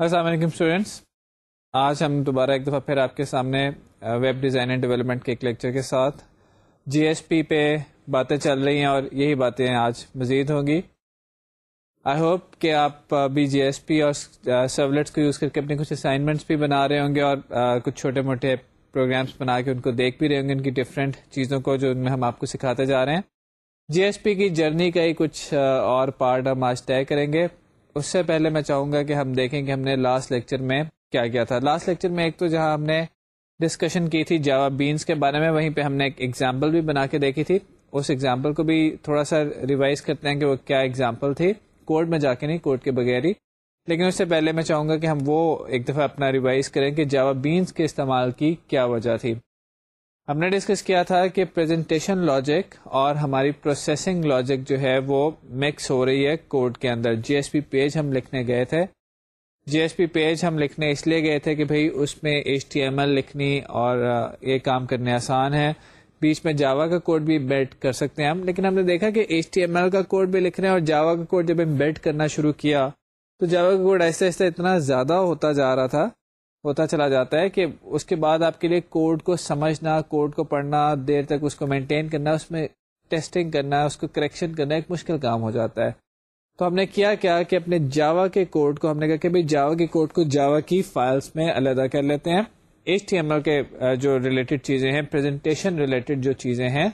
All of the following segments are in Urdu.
السلام علیکم اسٹوڈینٹس آج ہم دوبارہ ایک دفعہ پھر آپ کے سامنے ویب ڈیزائن اینڈ ڈیولپمنٹ کے ایک لیکچر کے ساتھ جی ایس پی پہ باتیں چل رہی ہیں اور یہی باتیں آج مزید ہوں گی۔ آئی ہوپ کہ آپ بھی جی ایس پی اور سرولیٹس کو یوز کر کے اپنے کچھ اسائنمنٹس بھی بنا رہے ہوں گے اور کچھ چھوٹے موٹے پروگرامس بنا کے ان کو دیکھ بھی رہے ہوں گے، ان کی ڈفرینٹ چیزوں کو جو ان میں ہم آپ کو سکھاتے جا رہے ہیں۔ جی ایس پی کی جرنی کا ہی کچھ اور پارٹ ہم آج طے کریں گے۔ اس سے پہلے میں چاہوں گا کہ ہم دیکھیں کہ ہم نے لاسٹ لیکچر میں کیا کیا تھا۔ لاسٹ لیکچر میں ایک تو جہاں ہم نے ڈسکشن کی تھی جاوا بینس کے بارے میں، وہیں پہ ہم نے ایک ایگزامپل بھی بنا کے دیکھی تھی۔ اس ایگزامپل کو بھی تھوڑا سا ریوائز کرتے ہیں کہ وہ کیا ایگزامپل تھی۔ کوڈ میں جا کے نہیں کوڈ کے بغیر ہی۔ لیکن اس سے پہلے میں چاہوں گا کہ ہم وہ ایک دفعہ اپنا ریوائز کریں کہ جاوا بینس کے استعمال کی کیا وجہ تھی۔ ہم نے ڈسکس کیا تھا کہ پریزنٹیشن لاجک اور ہماری پروسیسنگ لاجک جو ہے وہ مکس ہو رہی ہے کوڈ کے اندر۔ جی ایس پی پیج ہم لکھنے گئے تھے۔ جی ایس پی پیج ہم لکھنے اس لیے گئے تھے کہ بھائی اس میں ایچ ٹی ایم ایل لکھنی اور یہ کام کرنے آسان ہے۔ بیچ میں جاوا کا کوڈ بھی بیٹ کر سکتے ہیں ہم، لیکن ہم نے دیکھا کہ ایچ ٹی ایم ایل کا کوڈ بھی لکھ رہے ہیں اور جاوا کا کوڈ جب ہم بیٹ کرنا شروع کیا تو جاوا کا کوڈ ایسے ایسے اتنا زیادہ ہوتا جا رہا تھا ہوتا چلا جاتا ہے کہ اس کے بعد آپ کے لیے کوڈ کو سمجھنا، کوڈ کو پڑھنا، دیر تک اس کو مینٹین کرنا، اس میں ٹیسٹنگ کرنا، اس کو کریکشن کرنا ایک مشکل کام ہو جاتا ہے۔ تو ہم نے کیا کیا کہ اپنے جاوا کے کوڈ کو، ہم نے کہا کہ جاوا کے کوڈ کو جاوا کی فائلس میں علیحدہ کر لیتے ہیں۔ ایچ ٹی ایم ایل کے جو ریلیٹڈ چیزیں ہیں پریزنٹیشن ریلیٹڈ جو چیزیں ہیں،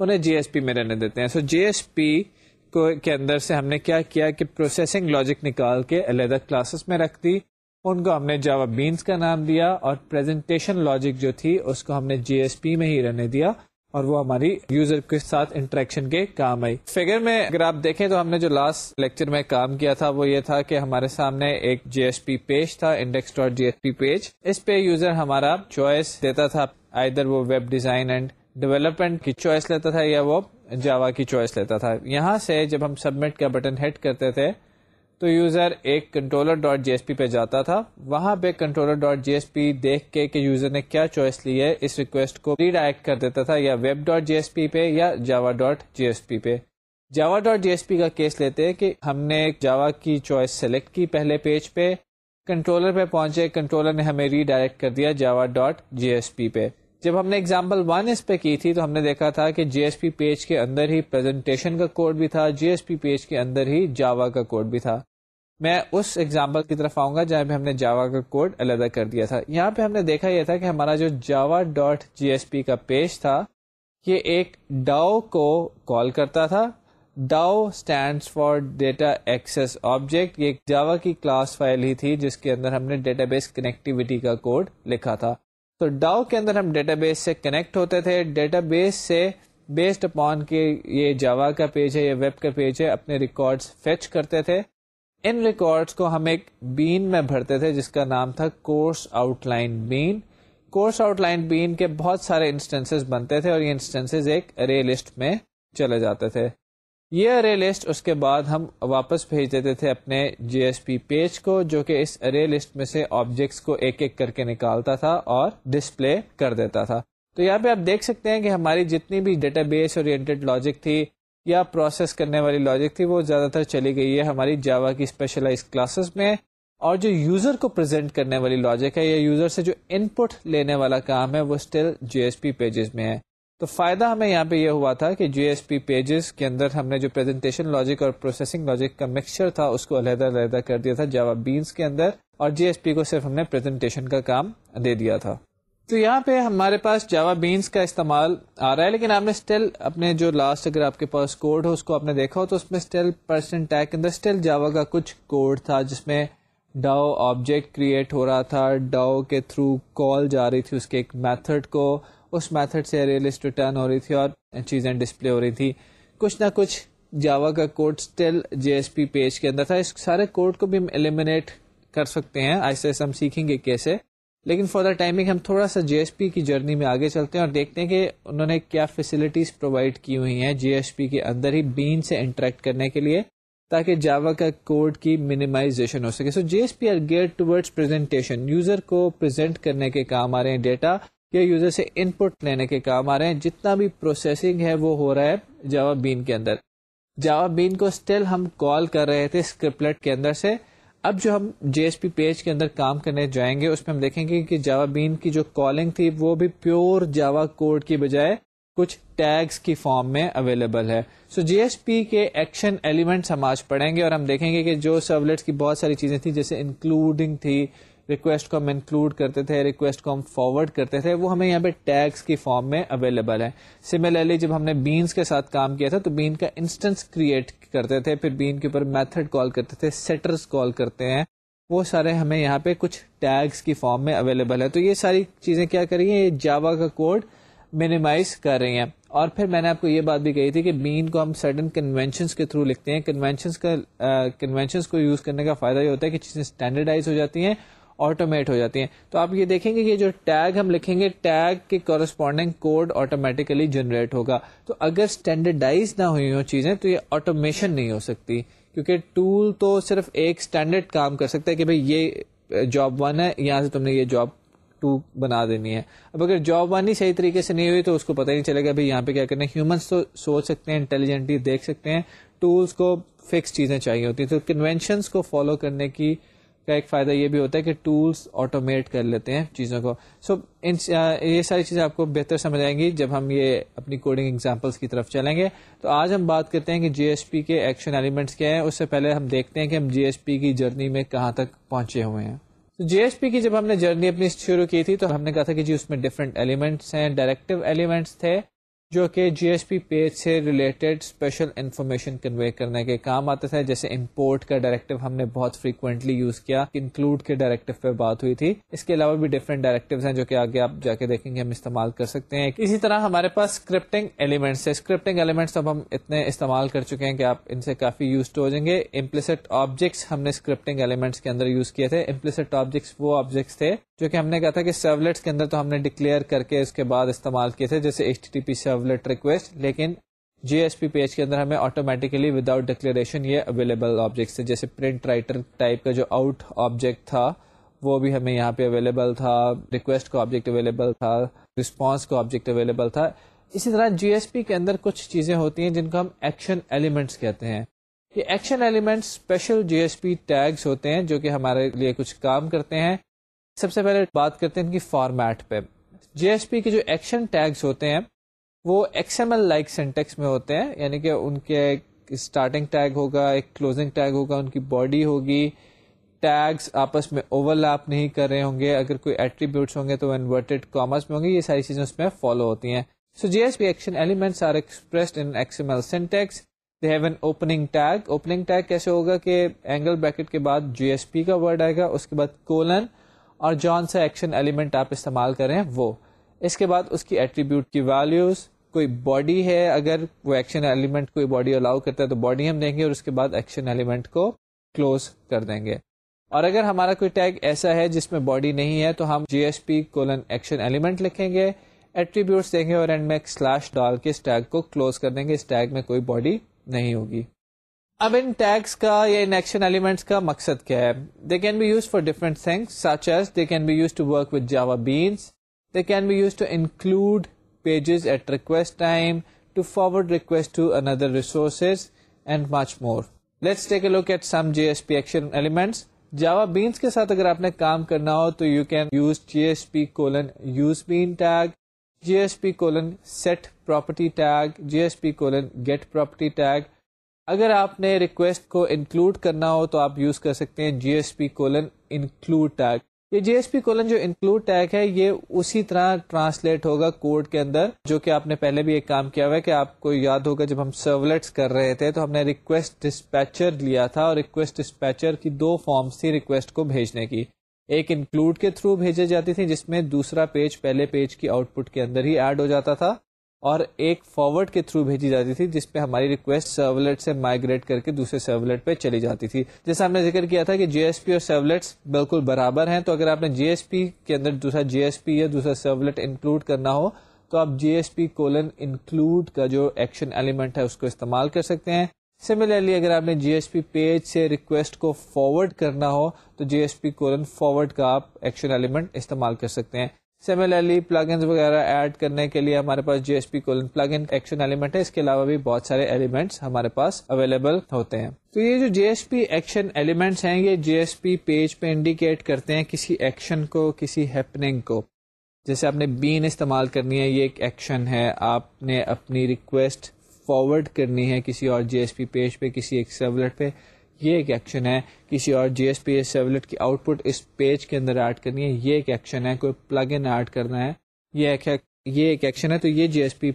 انہیں جی ایس پی میں رہنے دیتے ہیں۔ سو جی ایس پی کے اندر سے ہم نے کیا کیا کہ پروسیسنگ لاجک نکال کے علیحدہ کلاسز میں رکھ دی۔ ان کو ہم نے جاوا بینس کا نام دیا اور پریزنٹیشن لاجک جو تھی، اس کو ہم نے جی ایس پی میں ہی رہنے دیا اور وہ ہماری یوزر کے ساتھ انٹریکشن کے کام آئی۔ فگر میں اگر آپ دیکھیں تو ہم نے جو لاسٹ لیکچر میں کام کیا تھا وہ یہ تھا کہ ہمارے سامنے ایک جی ایس پی پیج تھا index dot J S P page اس پہ یوزر ہمارا چوائس دیتا تھا ادھر وہ ویب ڈیزائن اینڈ ڈیولپمنٹ کی چوائس لیتا تھا یا وہ جاوا کی چوائس لیتا تھا۔ یہاں سے جب ہم سبمٹ کا بٹن ہٹ کرتے تھے تو یوزر ایک controller dot J S P پہ جاتا تھا۔ وہاں پہ controller dot J S P دیکھ کے کہ یوزر نے کیا چوائس لی ہے، اس ریکویسٹ کو ریڈائریکٹ کر دیتا تھا یا web dot J S P پہ یا Java dot J S P پہ۔ جاوا ڈاٹ جی ایس پی کا کیس لیتے ہیں کہ ہم نے جاوا کی چوائس سلیکٹ کی پہلے پیج پہ۔ کنٹرولر پہ پہنچے کنٹرولر نے ہمیں ریڈائریکٹ کر دیا Java dot J S P پہ۔ جب ہم نے اگزامپل ون اس پہ کی تھی تو ہم نے دیکھا تھا کہ جی ایس پی پیج کے اندر ہی پریزنٹیشن کا کوڈ بھی تھا جی ایس پی پیج کے اندر ہی جاوا کا کوڈ بھی تھا۔ میں اس ایگزامپل کی طرف آؤں گا جہاں پہ ہم نے جاوا کا کوڈ علیحدہ کر دیا تھا۔ یہاں پہ ہم نے دیکھا یہ تھا کہ ہمارا جو جاوا ڈاٹ جی ایس پی کا پیج تھا، یہ ایک ڈاؤ کو کال کرتا تھا۔ DAO stand for data access object یہ جاوا کی کلاس فائل ہی تھی جس کے اندر ہم نے ڈیٹا بیس کنیکٹیوٹی کا کوڈ لکھا تھا۔ تو ڈاؤ کے اندر ہم ڈیٹا بیس سے کنیکٹ ہوتے تھے۔ ڈیٹا بیس سے بیسڈ اپون کے یہ جاوا کا پیج ہے یا ویب کا پیج ہے، اپنے ریکارڈس فیچ کرتے تھے۔ ان ریکارڈس کو ہم ایک بین میں بھرتے تھے، جس کا نام تھا course outline bean. Course outline bean کے بہت سارے انسٹنس بنتے تھے اور یہ انسٹنس ایک ارے لسٹ میں چلے جاتے تھے۔ یہ ارے لسٹ اس کے بعد ہم واپس بھیج دیتے تھے اپنے جی ایس پی پیج کو، جو کہ اس ارے لسٹ میں سے آبجیکٹس کو ایک ایک کر کے نکالتا تھا اور ڈسپلے کر دیتا تھا۔ تو یہاں پہ آپ دیکھ سکتے ہیں کہ ہماری جتنی بھی ڈیٹا بیس اور لاجک تھی یا پروسیس کرنے والی لاجک تھی، وہ زیادہ تر چلی گئی ہے ہماری جاوا کی اسپیشلائز کلاسز میں۔ اور جو یوزر کو پرزینٹ کرنے والی لاجک ہے یا یوزر سے جو ان پٹ لینے والا کام ہے، وہ still J S P pages میں ہے۔ تو فائدہ ہمیں یہاں پہ یہ ہوا تھا کہ جی ایس پی پیجز کے اندر ہم نے جو پریزنٹیشن لاجک اور پروسیسنگ لاجک کا مکسچر تھا، اس کو علیحدہ علیحدہ کر دیا تھا جاوا بینس کے اندر، اور جی ایس پی کو صرف ہم نے پریزنٹیشن کا کام دے دیا تھا۔ تو یہاں پہ ہمارے پاس جاوا بینس کا استعمال آ رہا ہے، لیکن آپ نے اسٹل اپنے جو لاسٹ اگر آپ کے پاس کوڈ ہو، اس کو آپ نے دیکھا ہو، تو اس میں اسٹل پرسنٹ ٹیک اندر اسٹل جاوا کا کچھ کوڈ تھا، جس میں ڈاؤ آبجیکٹ کریٹ ہو رہا تھا۔ ڈاؤ کے تھرو کال جا رہی تھی، اس کے ایک میتھڈ کو اس میتھڈ سے ریلسٹ ریٹرن ہو رہی تھی اور چیزیں ڈسپلے ہو رہی تھی۔ کچھ نہ کچھ جاوا کا code still J S P page کے اندر تھا۔ اس سارے کوڈ کو بھی ہم ایلیمنیٹ کر سکتے ہیں۔ ایسے ایسے ہم سیکھیں گے کیسے۔ لیکن فار دا ٹائمنگ ہم تھوڑا سا جی ایس پی کی جرنی میں آگے چلتے ہیں اور دیکھتے ہیں کہ انہوں نے کیا فیسلٹیز پرووائڈ کی ہوئی ہیں جی ایس پی کے اندر ہی بین سے انٹریکٹ کرنے کے لیے تاکہ جاوا کا کوڈ کی منیمائزیشن ہو سکے۔ So J S P are get ٹوڈ presentation user کو پرزینٹ کرنے کے کام آ رہے ہیں۔ ڈیٹا یا یوزر سے ان پٹ لینے کے کام آ رہے ہیں۔ جتنا بھی پروسیسنگ ہے وہ ہو رہا ہے جاوا بین کے اندر۔ جاوا بین کو اسٹل ہم کال کر رہے تھے اسکرپلٹ کے اندر سے۔ اب جو ہم جے ایس پی پیج کے اندر کام کرنے جائیں گے، اس میں ہم دیکھیں گے کہ جاوا بین کی جو کالنگ تھی وہ بھی پیور جاوا کوڈ کی بجائے کچھ ٹیگس کی فارم میں اویلیبل ہے۔ سو جی ایس پی کے ایکشن ایلیمنٹس ہم آج پڑھیں گے اور ہم دیکھیں گے کہ جو سرولیٹس کی بہت ساری چیزیں تھیں، جیسے انکلوڈنگ تھی ریکویسٹ کو ہم انکلوڈ کرتے تھے ریکویسٹ کو ہم فارورڈ کرتے تھے، وہ ہمیں یہاں پہ ٹیگس کی فارم میں اویلیبل ہے سملرلی جب ہم نے بینس کے ساتھ کام کیا تھا تو بین کا انسٹنس کریٹ کرتے تھے، پھر بین کے اوپر میتھڈ کال کرتے تھے سیٹرز کال کرتے ہیں۔ وہ سارے ہمیں یہاں پہ کچھ ٹیگس کی فارم میں اویلیبل ہے تو یہ ساری چیزیں کیا کری ہیں؟ یہ جاوا کا کوڈ مینیمائز کر رہی ہیں۔ اور پھر میں نے آپ کو یہ بات بھی کہی تھی کہ بین کو ہم سڈن کنوینشنس کے تھرو لکھتے ہیں۔ کنوینشنس کا کنوینشنس کو یوز کرنے کا فائدہ یہ ہوتا ہے کہ چیزیں اسٹینڈرڈائز ہو جاتی ہیں آٹومیٹ ہو جاتی ہیں۔ تو آپ یہ دیکھیں گے کہ جو ٹیگ ہم لکھیں گے ٹیگ کے کورسپونڈنگ کوڈ آٹومیٹیکلی جنریٹ ہوگا۔ تو اگر اسٹینڈرڈائز نہ ہوئی ہوں چیزیں، تو یہ آٹومیشن نہیں ہو سکتی۔ کیونکہ ٹول تو صرف ایک اسٹینڈرڈ کام کر سکتا ہے کہ بھائی یہ جاب ون ہے، یہاں سے تم نے یہ جاب ٹو بنا دینی ہے۔ اب اگر جاب ون ہی صحیح طریقے سے نہیں ہوئی، تو اس کو پتہ نہیں چلے گا بھائی یہاں پہ کیا کرنا ہے۔ ہیومنس تو سوچ سکتے ہیں انٹیلیجنٹلی دیکھ سکتے ہیں۔ ٹولس کو فکس چیزیں چاہیے ہوتی ہیں۔ تو کنوینشنس کو فالو کرنے کی کا ایک فائدہ یہ بھی ہوتا ہے کہ ٹولس آٹومیٹ کر لیتے ہیں چیزوں کو۔ سو so, یہ ساری چیزیں آپ کو بہتر سمجھ آئیں گی جب ہم یہ اپنی کوڈنگ ایگزامپلس کی طرف چلیں گے۔ تو آج ہم بات کرتے ہیں کہ جی ایس پی کے ایکشن ایلیمنٹس کیا ہیں۔ اس سے پہلے ہم دیکھتے ہیں کہ ہم جی ایس پی کی جرنی میں کہاں تک پہنچے ہوئے ہیں۔ جی ایس پی کی جب ہم نے جرنی اپنی شروع کی تھی تو ہم نے کہا تھا کہ جی اس میں ڈفرنٹ ایلیمنٹس ہیں ڈائریکٹو ایلیمنٹس تھے۔ جو کہ جی ایس پی پیج سے ریلیٹڈ اسپیشل انفارمیشن کنوے کرنے کے کام آتے تھے، جیسے امپورٹ کا ڈائریکٹو ہم نے بہت فریکوینٹلی یوز کیا انکلوڈ کے ڈائریکٹو پہ بات ہوئی تھی۔ اس کے علاوہ بھی ڈفرنٹ ڈائریکٹو ہیں جو کہ آگے آپ جا کے دیکھیں گے، ہم استعمال کر سکتے ہیں۔ اسی طرح ہمارے پاس اسکرپٹنگ ایلیمنٹس ہے اسکرپٹنگ ایلیمنٹس اب ہم اتنے استعمال کر چکے ہیں کہ آپ ان سے کافی یوز ہو جائیں گے۔ امپلسٹ آبجیکٹس ہم نے اسکرپٹنگ ایلیمنٹس کے اندر یوز کیے تھے۔ امپلسٹ آبجیکٹس وہ آبجیکٹس تھے جو کہ ہم نے کہا تھا کہ سرولیٹس کے اندر تو ہم نے ڈکلیئر کر کے اس کے بعد استعمال کیے تھے، جیسے H T P servlet request لیکن جی ایس پی پیج کے اندر ہمیں آٹومیٹیکلی وداؤٹ ڈکلیریشن یہ اویلیبل آبجیکٹس تھے، جیسے پرنٹ رائٹر ٹائپ کا جو آؤٹ آبجیکٹ تھا، وہ بھی ہمیں یہاں پہ اویلیبل تھا ریکویسٹ کا آبجیکٹ اویلیبل تھا رسپانس کا آبجیکٹ اویلیبل تھا۔ اسی طرح جی ایس پی کے اندر کچھ چیزیں ہوتی ہیں جن کو ہم ایکشن ایلیمنٹس کہتے ہیں۔ یہ action elements special J S P tags ہوتے ہیں جو کہ ہمارے لیے کچھ کام کرتے ہیں۔ سب سے پہلے بات کرتے ہیں ان کی فارمیٹ پہ۔ جی ایس پی کے جو ایکشن ٹیگس ہوتے ہیں، وہ X M L like syntax میں ہوتے ہیں یعنی کہ ان کے اسٹارٹنگ ٹیگ ہوگا، ایک کلوزنگ ٹیگ ہوگا، ان کی باڈی ہوگی۔ ٹیگس آپس میں اوور لیپ نہیں کر رہے ہوں گے۔ اگر کوئی ایٹریبیوٹس ہوں گے تو انورٹیڈ کامرس میں ہوں گے۔ یہ ساری چیزیں اس میں فالو ہوتی ہیں۔ So J S P action elements are expressed in X M L syntax they have an opening tag opening tag کیسے ہوگا کہ اینگل بریکٹ کے بعد جی ایس پی کا ورڈ آئے گا، اس کے بعد کولن اور جون سا ایکشن ایلیمنٹ آپ استعمال کریں وہ۔ اس کے بعد اس کی ایٹریبیوٹ کی ویلوز کوئی باڈی ہے، اگر وہ ایکشن ایلیمنٹ کوئی باڈی الاؤ کرتا ہے تو باڈی ہم دیں گے اور اس کے بعد ایکشن ایلیمنٹ کو کلوز کر دیں گے۔ اور اگر ہمارا کوئی ٹیگ ایسا ہے جس میں باڈی نہیں ہے تو ہم J S P colon action element لکھیں گے ایٹریبیوٹس دیں گے اور اینڈ میں سلیش ڈال کے اس ٹیگ کو کلوز کر دیں گے، اس ٹیگ میں کوئی باڈی نہیں ہوگی۔ اب ان ٹیگس کا یا ان ایکشن ایلیمنٹس کا مقصد کیا ہے they can be use for different things such as they can be use to work with Java beans they can be use to include pages at request time, to forward request to another resources, and much more. Let's take a look at some JSP action elements. Java Beans کے ساتھ اگر آپ نے کام کرنا ہو تو you can use J S P colon use bean tag J S P colon set property tag J S P colon get property tag اگر آپ نے ریکویسٹ کو انکلوڈ کرنا ہو تو آپ یوز کر سکتے ہیں J S P colon include tag یہ جی ایس پی کولن جو انکلوڈ ٹیگ ہے، یہ اسی طرح ٹرانسلیٹ ہوگا کوڈ کے اندر، جو کہ آپ نے پہلے بھی ایک کام کیا ہوا ہے کہ آپ کو یاد ہوگا جب ہم سرولیٹس کر رہے تھے تو ہم نے ریکویسٹ ڈسپیچر لیا تھا اور ریکویسٹ ڈسپیچر کی دو فارمس تھی ریکویسٹ کو بھیجنے کی۔ ایک انکلوڈ کے تھرو بھیجی جاتی تھی جس میں دوسرا پیج پہلے پیج کی آؤٹ پٹ کے اندر ہی ایڈ ہو جاتا تھا۔ اور ایک فارورڈ کے تھرو بھیجی جاتی تھی، جس پہ ہماری ریکویسٹ سرولیٹ سے مائگریٹ کر کے دوسرے سرولیٹ پہ چلی جاتی تھی۔ جیسے ہم نے ذکر کیا تھا کہ جی ایس پی اور سرولیٹس بالکل برابر ہیں، تو اگر آپ نے جی ایس پی کے اندر دوسرا جی ایس پی یا دوسرا سرولیٹ انکلوڈ کرنا ہو، تو آپ J S P colon include کا جو ایکشن ایلیمنٹ ہے، اس کو استعمال کر سکتے ہیں۔ سملرلی اگر آپ نے جی ایس پی پیج سے ریکویسٹ کو فارورڈ کرنا ہو، تو J S P colon forward کا آپ ایکشن ایلیمنٹ استعمال کر سکتے ہیں۔ سملرلی پلگنس وغیرہ ایڈ کرنے کے لیے ہمارے پاس J S P colon plug in action element ہے۔ اس کے علاوہ بھی بہت سارے ایلیمنٹس ہمارے پاس اویلیبل ہوتے ہیں۔ تو یہ جو J S P action elements ہیں، یہ جی ایس پی پیج پہ انڈیکیٹ کرتے ہیں کسی ایکشن کو، کسی ہیپننگ کو۔ جیسے آپ نے بین استعمال کرنی ہے، یہ ایک ایکشن ہے۔ آپ نے اپنی ریکویسٹ فارورڈ کرنی ہے کسی اور جی ایس پی پیج پہ، کسی ایک سیولٹ پہ۔ یہ ایک ایکشن ہے، کسی اور جی ایس پی ایس سیولٹ کی آؤٹ پٹ اس پیج کے اندر ایڈ کرنی ہے، یہ ایک ایکشن ہے، کوئی پلگ ان ایڈ کرنا ہے۔ یہ ایک یہ ایک ایکشن ہے، تو یہ جی ایس پی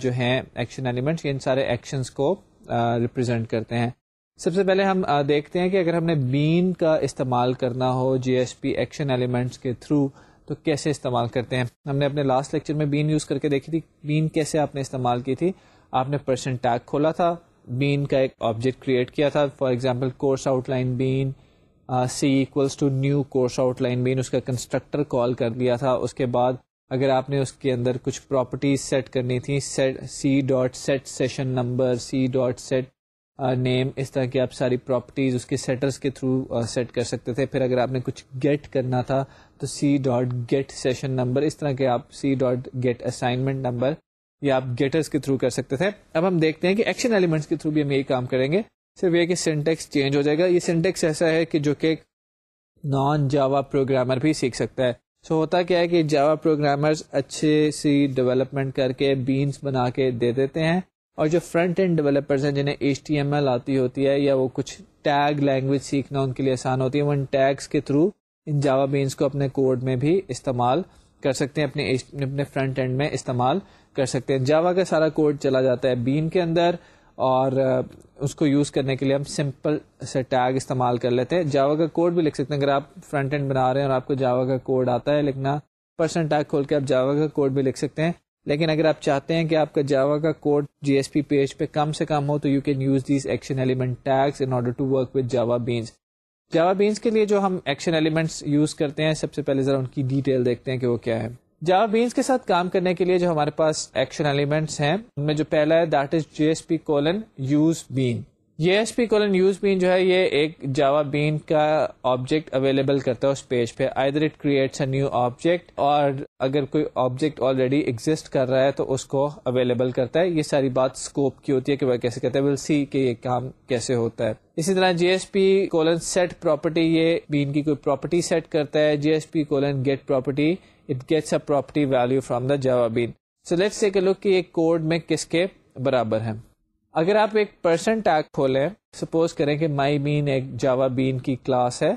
جو ہے ایکشن ایلیمنٹس ان سارے ایکشنس کو ریپرزینٹ کرتے ہیں۔ سب سے پہلے ہم دیکھتے ہیں کہ اگر ہم نے بین کا استعمال کرنا ہو J S P action elements کے تھرو تو کیسے استعمال کرتے ہیں؟ ہم نے اپنے لاسٹ لیکچر میں بین یوز کر کے دیکھی تھی۔ بین کیسے آپ نے استعمال کی تھی؟ آپ نے پرسنٹ ٹیگ کھولا تھا۔ بین کا ایک آبجیکٹ کریٹ کیا تھا. For example course outline bean C equals to new course outline bean. اس کا کنسٹرکٹر کال کر دیا تھا. اس کے بعد اگر آپ نے اس کے اندر کچھ پراپرٹیز سیٹ کرنی تھی C dot set session number C dot set name اس طرح کی آپ ساری پراپرٹیز اس کے سیٹرس کے تھرو سیٹ uh, کر سکتے تھے. پھر اگر آپ نے کچھ گیٹ کرنا تھا تو C dot get session number اس طرح کے آپ C dot get assignment number یا آپ گیٹرس کے تھرو کر سکتے تھے۔ اب ہم دیکھتے ہیں کہ ایکشن ایلیمنٹس کے تھرو بھی ہم یہی کام کریں گے۔ صرف یہ کہ سینٹیکس چینج ہو جائے گا۔ یہ سینٹیکس ایسا ہے کہ جو کہ نان جاوا پروگرامر بھی سیکھ سکتا ہے۔ سو so, ہوتا کیا ہے کہ جاوا پروگرامرز اچھے سی ڈیولپمنٹ کر کے بینس بنا کے دے دیتے ہیں۔ اور جو فرنٹ اینڈ ڈیولپرز ہیں جنہیں ایچ ٹی ایم ایل آتی ہوتی ہے یا وہ کچھ ٹیگ لینگویج سیکھنا ان کے لیے آسان ہوتی ہے وہ ان ٹیگس کے تھرو ان جاوا بینس کو اپنے کوڈ میں بھی استعمال کر سکتے ہیں، اپنے اپنے فرنٹ اینڈ میں استعمال کر سکتے ہیں۔ جاوا کا سارا کوڈ چلا جاتا ہے بین کے اندر، اور اس کو یوز کرنے کے لیے ہم سمپل سے ٹیگ استعمال کر لیتے ہیں۔ جاوا کا کوڈ بھی لکھ سکتے ہیں۔ اگر آپ فرنٹ اینڈ بنا رہے ہیں اور آپ کو جاوا کا کوڈ آتا ہے، لکھنا پرسن ٹیگ کھول کے آپ جاوا کا کوڈ بھی لکھ سکتے ہیں۔ لیکن اگر آپ چاہتے ہیں کہ آپ کا جاوا کا code J S P page پہ کم سے کم ہو، تو you can use these action element tags in order to work with Java beans Java beans کے لیے جو ہم ایکشن ایلیمنٹس یوز کرتے ہیں، سب سے پہلے ذرا ان کی ڈیٹیل دیکھتے ہیں کہ وہ کیا ہے۔ جاوا بینس کے ساتھ کام کرنے کے لیے جو ہمارے پاس ایکشن ایلیمنٹس ہیں، ان میں جو پہلا ہے that is J S P colon use bean J S P colon use bean جو ہے، یہ ایک جاوا بین کا آبجیکٹ اویلیبل کرتا ہے اس پیج پہ۔ Either it creates a new object اور اگر کوئی آبجیکٹ آلریڈی ایگزٹ کر رہا ہے تو اس کو اویلیبل کرتا ہے۔ یہ ساری بات اسکوپ کی ہوتی ہے کہ وہ کیسے کہتے ہیں ول سی کہ یہ کام کیسے ہوتا ہے۔ اسی طرح J S P colon set property یہ بین کی کوئی پراپرٹی سیٹ کرتا ہے۔ J S P colon get property it gets a property value from the Java bean so let's take a look کہ یہ کوڈ میں کس کے برابر ہے۔ اگر آپ ایک پرسن ٹیگ کھولیں سپوز کریں کہ مائی بین ایک جاوا بین کی کلاس ہے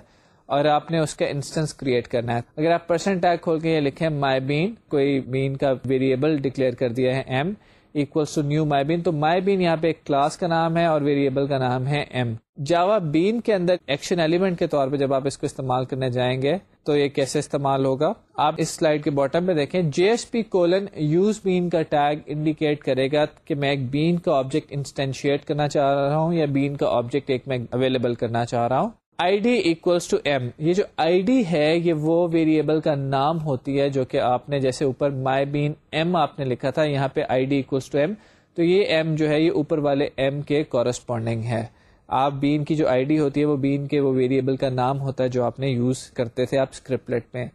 اور آپ نے اس کا انسٹنس کریٹ کرنا ہے۔ اگر آپ پرسن ٹیگ کھول کے یہ لکھیں مائی بین کوئی بین کا ویریبل ڈکلیئر کر دیا ہے M equals to new my bean تو مائی بین یہاں پہ ایک کلاس کا نام ہے اور ویریبل کا نام ہے ایم جاوا بین کے اندر ایکشن ایلیمنٹ کے طور پہ جب آپ اس کو استعمال کرنے جائیں گے تو یہ کیسے استعمال ہوگا؟ آپ اس سلائڈ کے باٹم میں دیکھیں۔ J S P colon use bean کا ٹیگ انڈیکیٹ کرے گا کہ میں ایک بین کا آبجیکٹ انسٹینشیٹ کرنا چاہ رہا ہوں یا بین کا آبجیکٹ ایک میں اویلیبل کرنا چاہ رہا ہوں۔ I D equals to M یہ جو آئی ڈی ہے، یہ وہ ویریبل کا نام ہوتی ہے جو کہ آپ نے جیسے اوپر مائی بین ایم آپ نے لکھا تھا، یہاں پہ I D equals to M تو یہ ایم جو ہے، یہ اوپر والے ایم کے کورسپونڈنگ ہے۔ آپ بین کی جو آئی ڈی ہوتی ہے وہ بین کے وہ ویریبل کا نام ہوتا ہے جو آپ نے یوز کرتے تھے آپ اسکرپلیٹ میں۔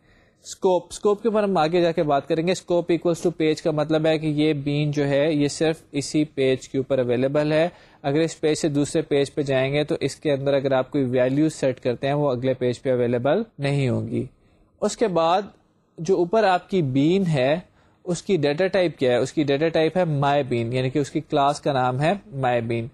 اسکوپ اسکوپ کے اوپر ہم آگے جا کے بات کریں گے۔ اسکوپ اکولس ٹو پیج کا مطلب ہے کہ یہ بین جو ہے یہ صرف اسی پیج کے اوپر اویلیبل ہے۔ اگر اس پیج سے دوسرے پیج پہ جائیں گے تو اس کے اندر اگر آپ کوئی ویلو سیٹ کرتے ہیں وہ اگلے پیج پہ اویلیبل نہیں ہوگی اس کے بعد جو اوپر آپ کی بین ہے، اس کی ڈیٹا ٹائپ کیا ہے؟ اس کی ڈیٹا ٹائپ ہے مائی بین یعنی کہ اس کی کلاس کا نام ہے مائی بین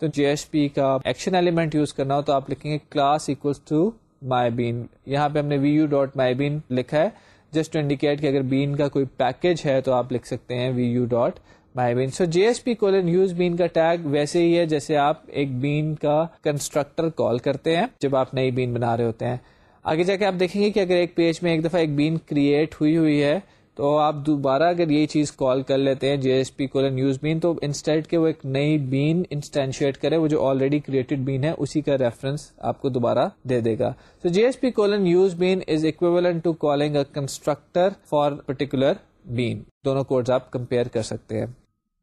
تو جی ایس پی کا ایکشن ایلیمنٹ یوز کرنا ہو تو آپ لکھیں گے class equal to my bean یہاں پہ ہم نے وی یو ڈاٹ مائی بین لکھا ہے. جسٹ ٹو انڈیکیٹ کہ اگر بین کا کوئی پیکج ہے تو آپ لکھ سکتے ہیں V U dot my bean so J S P colon use bean کا ٹیگ ویسے ہی ہے جیسے آپ ایک بین کا کنسٹرکٹر کال کرتے ہیں جب آپ نئی بین بنا رہے ہوتے ہیں. آگے جا کے آپ دیکھیں گے کہ اگر ایک پیج میں ایک دفعہ ایک بین کریٹ ہوئی ہوئی ہے تو آپ دوبارہ اگر یہ چیز کال کر لیتے ہیں J S P colon use bean تو انسٹیٹ کے وہ ایک نئی بین انسٹینشیٹ کرے، وہ جو آلریڈی کریٹڈ بین ہے، اسی کا ریفرنس آپ کو دوبارہ دے دے گا۔ تو J S P colon use bean is equivalent to calling a constructor for particular bean دونوں کوڈز آپ کمپیئر کر سکتے ہیں۔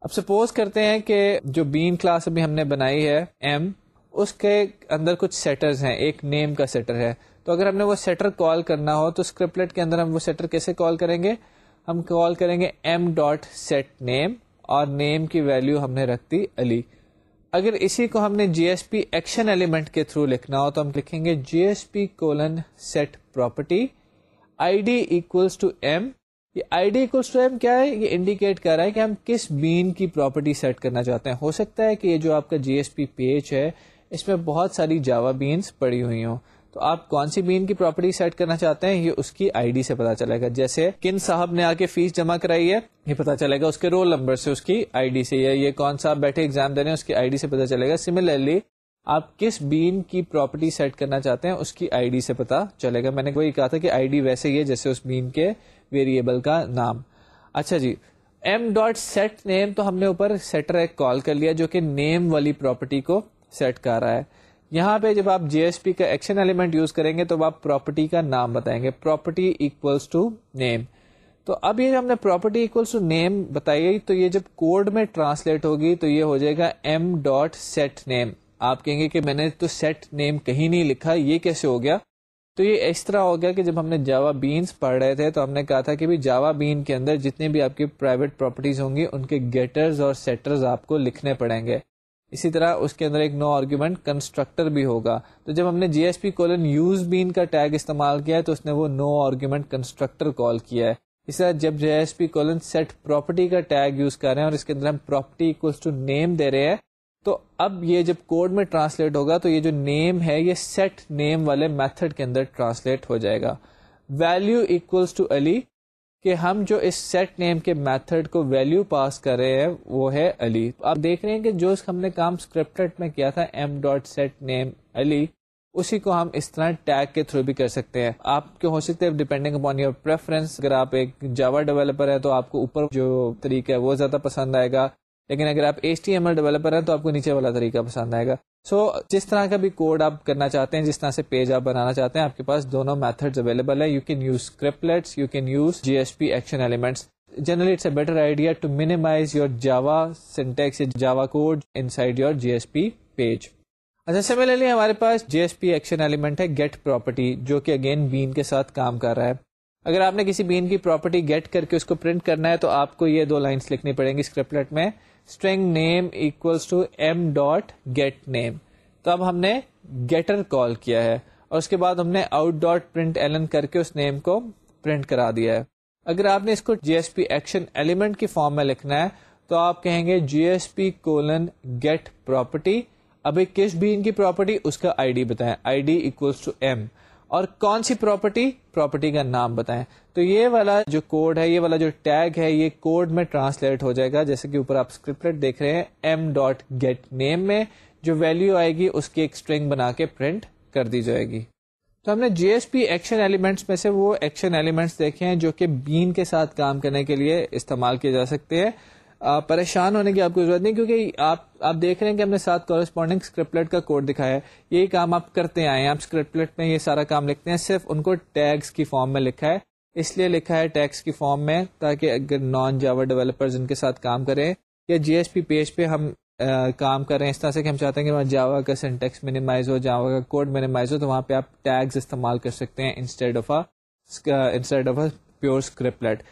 اب سپوز کرتے ہیں کہ جو بین کلاس ابھی ہم نے بنائی ہے ایم اس کے اندر کچھ سیٹرز ہیں، ایک نیم کا سیٹر ہے۔ تو اگر ہم نے وہ سیٹر کال کرنا ہو، تو اسکرپلیٹ کے اندر ہم وہ سیٹر کیسے کال کریں گے؟ ہم کال کریں گے ایم ڈاٹ سیٹ نیم اور نیم کی ویلو ہم نے رکھ دی علی۔ اگر اسی کو ہم نے J S P action element کے تھرو لکھنا ہو تو ہم لکھیں گے J S P colon set property I D equals to M یہ I D equals to M کیا ہے؟ یہ انڈیکیٹ کر رہا ہے کہ ہم کس بین کی پراپرٹی سیٹ کرنا چاہتے ہیں۔ ہو سکتا ہے کہ یہ جو آپ کا جی ایس پی پیج ہے، اس میں بہت ساری جاوا بینس پڑی ہوئی ہوں۔ تو آپ کون سی بین کی پراپرٹی سیٹ کرنا چاہتے ہیں یہ اس کی آئی ڈی سے پتا چلے گا۔ جیسے کن صاحب نے آ کے فیس جمع کرائی ہے، یہ پتا چلے گا اس کے رول نمبر سے، اس کی آئی ڈی سے۔ یا یہ کون سا بیٹھے ایگزام دے رہے ہیں، اس کی آئی ڈی سے پتا چلے گا۔ سملرلی آپ کس بین کی پراپرٹی سیٹ کرنا چاہتے ہیں، اس کی آئی ڈی سے پتا چلے گا۔ میں نے وہی کہا تھا کہ آئی ڈی ویسے ہی ہے جیسے اس بین کے ویریبل کا نام۔ اچھا جی ایم ڈاٹ سیٹ نیم تو ہم نے اوپر سیٹر ایک کال کر لیا جو کہ نیم والی پراپرٹی کو سیٹ کر رہا ہے۔ یہاں پہ جب آپ جی ایس پی کا ایکشن ایلیمنٹ یوز کریں گے تو آپ پراپرٹی کا نام بتائیں گے. پراپرٹی اکولس ٹو نیم تو اب یہ ہم نے پراپرٹی اکولس ٹو نیم بتائی تو یہ جب کوڈ میں ٹرانسلیٹ ہوگی تو یہ ہو جائے گا ایم ڈاٹ سیٹ نیم آپ کہیں گے کہ میں نے تو سیٹ نیم کہیں نہیں لکھا، یہ کیسے ہو گیا؟ تو یہ اس طرح ہو گیا کہ جب ہم نے جاوا بینس پڑھ رہے تھے تو ہم نے کہا تھا کہ جاوا بین کے اندر جتنے بھی آپ کی پرائیویٹ پراپرٹیز ہوں گی، ان کے گیٹرز اور سیٹرز آپ کو لکھنے پڑیں گے۔ اسی طرح اس کے اندر ایک نو آرگیومنٹ کنسٹرکٹر بھی ہوگا۔ تو جب ہم نے J S P colon use bean کا ٹیگ استعمال کیا ہے تو اس نے وہ نو آرگیومنٹ کنسٹرکٹر کال کیا ہے۔ اس طرح جب J S P colon set property کا ٹیگ یوز کر رہے ہیں اور اس کے اندر ہم پراپرٹی ٹو نیم دے رہے ہیں، تو اب یہ جب کوڈ میں ٹرانسلیٹ ہوگا تو یہ جو نیم ہے یہ سیٹ نیم والے میتھڈ کے اندر ٹرانسلیٹ ہو جائے گا۔ ویلو اکولس ٹو علی کہ ہم جو اس سیٹ نیم کے میتھڈ کو ویلو پاس کر رہے ہیں، وہ ہے علی۔ آپ دیکھ رہے ہیں کہ جو ہم نے کام اسکرپٹ میں کیا تھا M dot set name Ali, اسی کو ہم اس طرح ٹیگ کے تھرو بھی کر سکتے ہیں۔ آپ کے ہو سکتے ہیں؟ ڈیپینڈنگ اپون یور پریفرنس اگر آپ ایک جاوا ڈیولپر ہے تو آپ کو اوپر جو طریقہ ہے وہ زیادہ پسند آئے گا۔ لیکن اگر آپ H T M L developer ہیں تو آپ کو نیچے والا طریقہ پسند آئے گا۔ سو so, جس طرح کا بھی کوڈ آپ کرنا چاہتے ہیں جس طرح سے پیج آپ بنانا چاہتے ہیں آپ کے پاس دونوں میتھڈ اویلیبل ہے you can use scriptlets you can use J S P action elements generally it's a better idea to minimize your Java syntax Java code inside your J S P page اچھا سملرلی ہمارے پاس J S P action element ہے گیٹ پراپرٹی جو کہ اگین بین کے ساتھ کام کر رہا ہے۔ اگر آپ نے کسی بین کی پراپرٹی گیٹ کر کے اس کو پرنٹ کرنا ہے تو آپ کو یہ دو لائنس لکھنی پڑیں گی اسکرپلیٹ میں۔ String name equals to M dot get name تو اب ہم نے گیٹر کال کیا ہے اور اس کے بعد ہم نے آؤٹ ڈاٹ پرنٹ ایلن کر کے اس نیم کو پرنٹ کرا دیا ہے۔ اگر آپ نے اس کو J S P action element کی فارم میں لکھنا ہے، تو آپ کہیں گے J S P colon get property ابھی کس بھی ان کی پراپرٹی اس کا آئی ڈی بتائیں۔ I D equals to M اور کون سی پراپرٹی پراپرٹی کا نام بتائیں۔ تو یہ والا جو کوڈ ہے، یہ والا جو ٹیگ ہے، یہ کوڈ میں ٹرانسلیٹ ہو جائے گا۔ جیسے کہ اوپر آپ اسکرپٹ دیکھ رہے ہیں ایم ڈاٹ گیٹ نیم میں جو ویلو آئے گی، اس کی ایک اسٹرنگ بنا کے پرنٹ کر دی جائے گی۔ تو ہم نے J S P action elements میں سے وہ ایکشن ایلیمنٹس دیکھے ہیں جو کہ بین کے ساتھ کام کرنے کے لیے استعمال کیے جا سکتے ہیں۔ پریشان ہونے کی آپ کو ضرورت نہیں، کیونکہ آپ آپ دیکھ رہے ہیں کہ ہم نے ساتھ کورسپونڈنگ اسکرپلٹ کا کوڈ دکھایا ہے۔ یہی کام آپ کرتے آئے ہیں۔ آپ اسکرپلٹ میں یہ سارا کام لکھتے ہیں۔ صرف ان کو ٹیگس کی فارم میں لکھا ہے۔ اس لیے لکھا ہے ٹیکس کی فارم میں، تاکہ اگر نان جاوا ڈیولپر ان کے ساتھ کام کریں یا جی ایس پی پیج پہ ہم کام کر رہے ہیں، اس طرح سے کہ ہم چاہتے ہیں کہ جاوا کا سینٹیکس منیمائز ہو جاوا کا کوڈ منیمائز ہو، تو وہاں پہ آپ ٹیگز استعمال کر سکتے ہیں instead of instead of pure scriptlet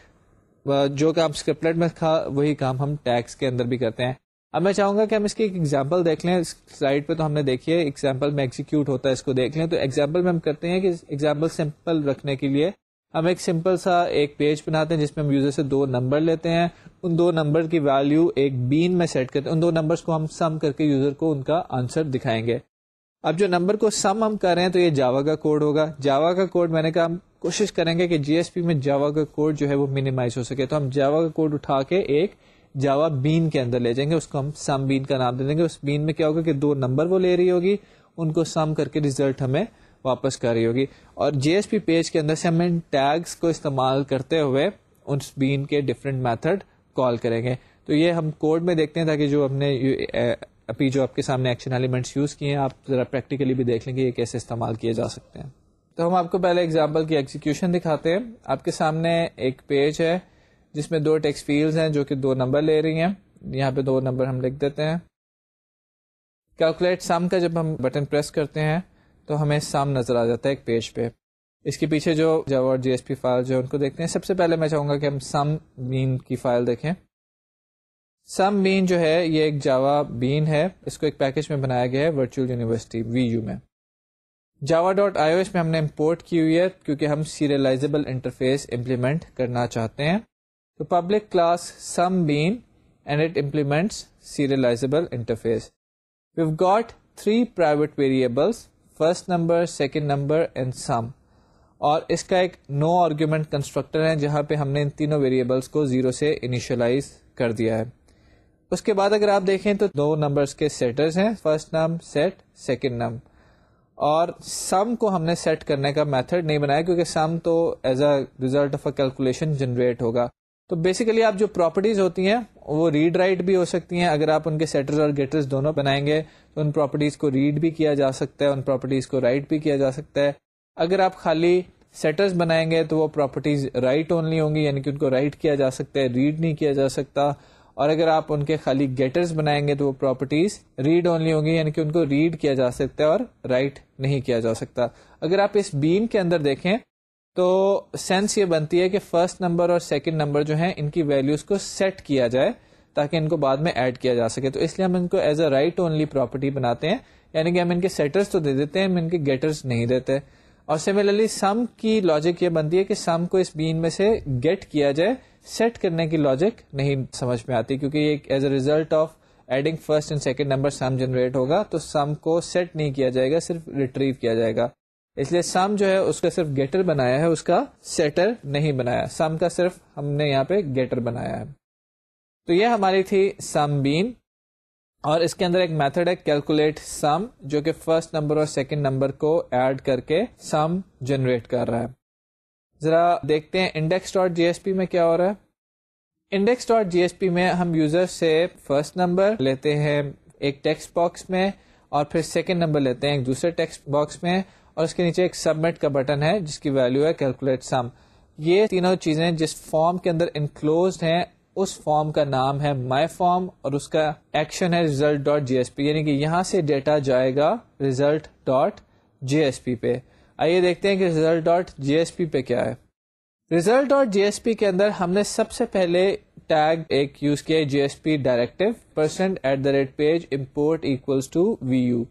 جو کام اسکرپلیٹ میں تھا وہی کام ہم ٹیکس کے اندر بھی کرتے ہیں۔ اب میں چاہوں گا کہ ہم اس کی ایک ایگزامپل دیکھ لیں۔ سلائڈ پہ تو ہم نے دیکھی ہے ایگزامپل میں ایگزیکیوٹ ہوتا ہے، اس کو دیکھ لیں۔ تو ایگزامپل میں ہم کرتے ہیں کہ ایگزامپل سمپل رکھنے کے لیے ہم ایک سمپل سا ایک پیج بناتے ہیں جس میں ہم یوزر سے دو نمبر لیتے ہیں۔ ان دو نمبر کی ویلو ایک بین میں سیٹ کرتے ہیں۔ ان دو نمبرس کو ہم سم کر کے یوزر کو ان کا آنسر دکھائیں گے۔ اب جو نمبر کو سم ہم کر رہے ہیں تو یہ جاوا کا کوڈ ہوگا. جاوا کا کوڈ میں نے کہا ہم کوشش کریں گے کہ جی ایس پی میں جاوا کا کوڈ جو ہے وہ مینیمائز ہو سکے. تو ہم جاوا کا کوڈ اٹھا کے ایک جاوا بین کے اندر لے جائیں گے. اس کو ہم سم بین کا نام دے دیں گے. اس بین میں کیا ہوگا کہ دو نمبر وہ لے رہی ہوگی. ان کو سم کر کے ریزلٹ ہمیں واپس کر رہی ہوگی. اور جی ایس پی پیج کے اندر سے ہم ان ٹیگس کو استعمال کرتے ہوئے اس بین کے ڈفرینٹ میتھڈ کال کریں گے. تو یہ ہم کوڈ میں دیکھتے ہیں تاکہ جو ہم نے ابھی جو آپ کے سامنے ایکشن ایلیمنٹس یوز کیے ہیں، آپ ذرا پریکٹیکلی بھی دیکھ لیں گے یہ کیسے استعمال کیے جا سکتے ہیں۔ تو ہم آپ کو پہلے اگزامپل کی ایگزیکشن دکھاتے ہیں۔ آپ کے سامنے ایک پیج ہے، جس میں دو ٹیکس فیلڈ ہیں جو کہ دو نمبر لے رہی ہیں۔ یہاں پہ دو نمبر ہم لکھ دیتے ہیں۔ کیلکولیٹ سم کا جب ہم بٹن پریس کرتے ہیں، تو ہمیں سم نظر آ جاتا ہے ایک پیج پہ۔ اس کے پیچھے جو جاوا اور جی ایس پی فائل جو ان کو دیکھتے ہیں۔ سب سے پہلے میں چاہوں گا کہ ہم سم بین کی فائل دیکھیں۔ سم بین جو ہے، یہ ایک جاوا بین ہے۔ اس کو ایک پیکج میں بنایا گیا ہے ورچوئل یونیورسٹی وی یو میں۔ جاوا ڈاٹ آئی او ایس میں ہم نے امپورٹ کی ہوئی ہے کیونکہ ہم سیریلائزبل انٹرفیس امپلیمنٹ کرنا چاہتے ہیں۔ تو public class sum bean and it implements serializable interface we've got three private variables first number second number and sum اور اس کا ایک نو آرگیومنٹ کنسٹرکٹر ہے جہاں پہ ہم نے ان تینوں ویریبلس کو زیرو سے انیشلائز کر دیا ہے۔ اس کے بعد اگر آپ دیکھیں تو دو نمبرس کے سیٹرز ہیں first num set second num اور سم کو ہم نے سیٹ کرنے کا میتھڈ نہیں بنایا کیونکہ سم تو as a result of a calculation generate ہوگا۔ تو بیسیکلی آپ جو پراپرٹیز ہوتی ہیں، وہ ریڈ رائٹ بھی ہو سکتی ہیں۔ اگر آپ ان کے سیٹرز اور گیٹرز دونوں بنائیں گے، تو ان پراپرٹیز کو ریڈ بھی کیا جا سکتا ہے، ان پراپرٹیز کو رائٹ بھی کیا جا سکتا ہے۔ اگر آپ خالی سیٹرز بنائیں گے، تو وہ پراپرٹیز رائٹ اونلی ہوں گی یعنی کہ ان کو رائٹ کیا جا سکتا ہے ریڈ نہیں کیا جا سکتا۔ اور اگر آپ ان کے خالی گیٹرز بنائیں گے تو وہ پراپرٹیز ریڈ اونلی ہوں گی یعنی کہ ان کو ریڈ کیا جا سکتا ہے اور رائٹ نہیں کیا جا سکتا۔ اگر آپ اس بین کے اندر دیکھیں تو سینس یہ بنتی ہے کہ فرسٹ نمبر اور سیکنڈ نمبر جو ہیں، ان کی ویلوز کو سیٹ کیا جائے تاکہ ان کو بعد میں ایڈ کیا جا سکے۔ تو اس لیے ہم ان کو as a write only property بناتے ہیں یعنی کہ ہم ان کے سیٹرز تو دے دیتے ہیں، ہم ان کے گیٹرز نہیں دیتے۔ اور سملرلی سم کی لاجک یہ بنتی ہے کہ سم کو اس بین میں سے گیٹ کیا جائے سیٹ کرنے کی لاجک نہیں سمجھ میں آتی، کیونکہ یہ as a result of adding first and second number sum generate ہوگا، تو سم کو سیٹ نہیں کیا جائے گا، صرف ریٹریو کیا جائے گا۔ اس لیے سم جو ہے، اس کا صرف گیٹر بنایا ہے، اس کا سیٹر نہیں بنایا۔ سم کا صرف ہم نے یہاں پہ گیٹر بنایا ہے۔ تو یہ ہماری تھی سم بین اور اس کے اندر ایک میتھڈ ہے کیلکولیٹ سم جو کہ فرسٹ نمبر اور سیکنڈ نمبر کو ایڈ کر کے سم جنریٹ کر رہا ہے۔ ذرا دیکھتے ہیں index dot J S P میں کیا ہو رہا ہے۔ Index dot J S P میں ہم یوزر سے فرسٹ نمبر لیتے ہیں ایک ٹیکسٹ باکس میں اور پھر سیکنڈ نمبر لیتے ہیں ایک دوسرے ٹیکسٹ باکس میں اور اس کے نیچے ایک سبمٹ کا بٹن ہے جس کی ویلو ہے کیلکولیٹ سم یہ تینوں چیزیں جس فارم کے اندر انکلوزڈ ہیں، اس فارم کا نام ہے مائی فارم اور اس کا ایکشن ہے result dot J S P یعنی کہ یہاں سے ڈیٹا جائے گا result dot J S P پہ۔ آئیے دیکھتے ہیں کہ result dot J S P پہ کیا ہے۔ Result dot J S P کے اندر ہم نے سب سے پہلے ٹیگ ایک یوز کیا J S P directive percent at the rate page import equals to V U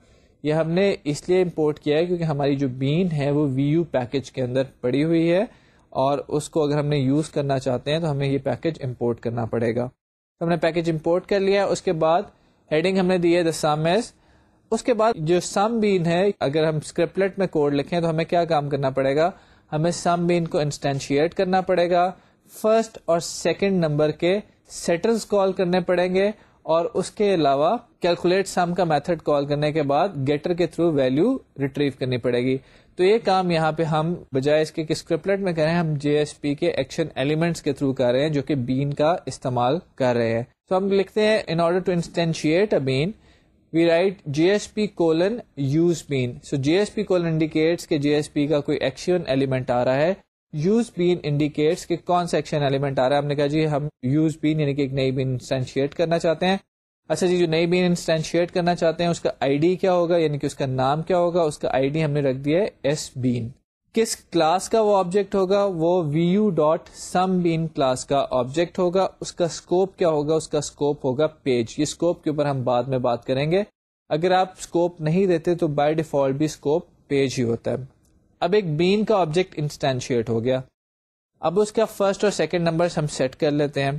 یہ ہم نے اس لیے امپورٹ کیا ہے کیونکہ ہماری جو بین ہے وہ وی یو پیکج کے اندر پڑی ہوئی ہے اور اس کو اگر ہم نے یوز کرنا چاہتے ہیں تو ہمیں یہ پیکج امپورٹ کرنا پڑے گا۔ تو ہم نے پیکج امپورٹ کر لیا۔ اس کے بعد ہیڈنگ ہم نے دی ہے دا سم ایز اس کے بعد جو سم بین ہے، اگر ہم اسکرپلٹ میں کوڈ لکھیں تو ہمیں کیا کام کرنا پڑے گا؟ ہمیں سم بین کو انسٹینشیٹ کرنا پڑے گا۔ فرسٹ اور سیکنڈ نمبر کے سیٹرز کال کرنے پڑیں گے اور اس کے علاوہ کیلکولیٹ سم کا میتھڈ کال کرنے کے بعد گیٹر کے تھرو ویلو ریٹریو کرنی پڑے گی۔ تو یہ کام یہاں پہ ہم بجائے اس کے اسکرپلٹ میں کریں، ہم جے ایس پی کے ایکشن ایلیمنٹس کے تھرو کر رہے ہیں جو کہ بین کا استعمال کر رہے ہیں۔ تو ہم لکھتے ہیں in order to instantiate a bean we write J S P colon use bean so J S P colon indicates کہ جی ایس پی کا کوئی ایکشن ایلیمنٹ آ رہا ہے یوز بین انڈیکیٹس کہ کون سا ایکشن ایلیمنٹ آ رہا ہے ہم نے کہا جی ہم یوز بین یعنی کہ ایک نئی بین انسٹینشیٹ کرنا چاہتے ہیں اچھا جی جو نئی بین انسٹینشیٹ کرنا چاہتے ہیں اس کا آئی ڈی کیا ہوگا یعنی کہ اس کا نام کیا ہوگا اس کا آئی ڈی ہم نے رکھ دیا ہے ایس بین کس کلاس کا وہ آبجیکٹ ہوگا؟ وہ V U dot sum bean class کا آبجیکٹ ہوگا۔ اس کا اسکوپ کیا ہوگا؟ اس کا اسکوپ ہوگا پیج یہ اسکوپ کے اوپر ہم بعد میں بات کریں گے۔ اگر آپ اسکوپ نہیں دیتے تو بائی ڈیفالٹ بھی اسکوپ پیج ہی ہوتا ہے۔ اب ایک بین کا آبجیکٹ انسٹینشیٹ ہو گیا۔ اب اس کا فرسٹ اور سیکنڈ نمبر ہم سیٹ کر لیتے ہیں۔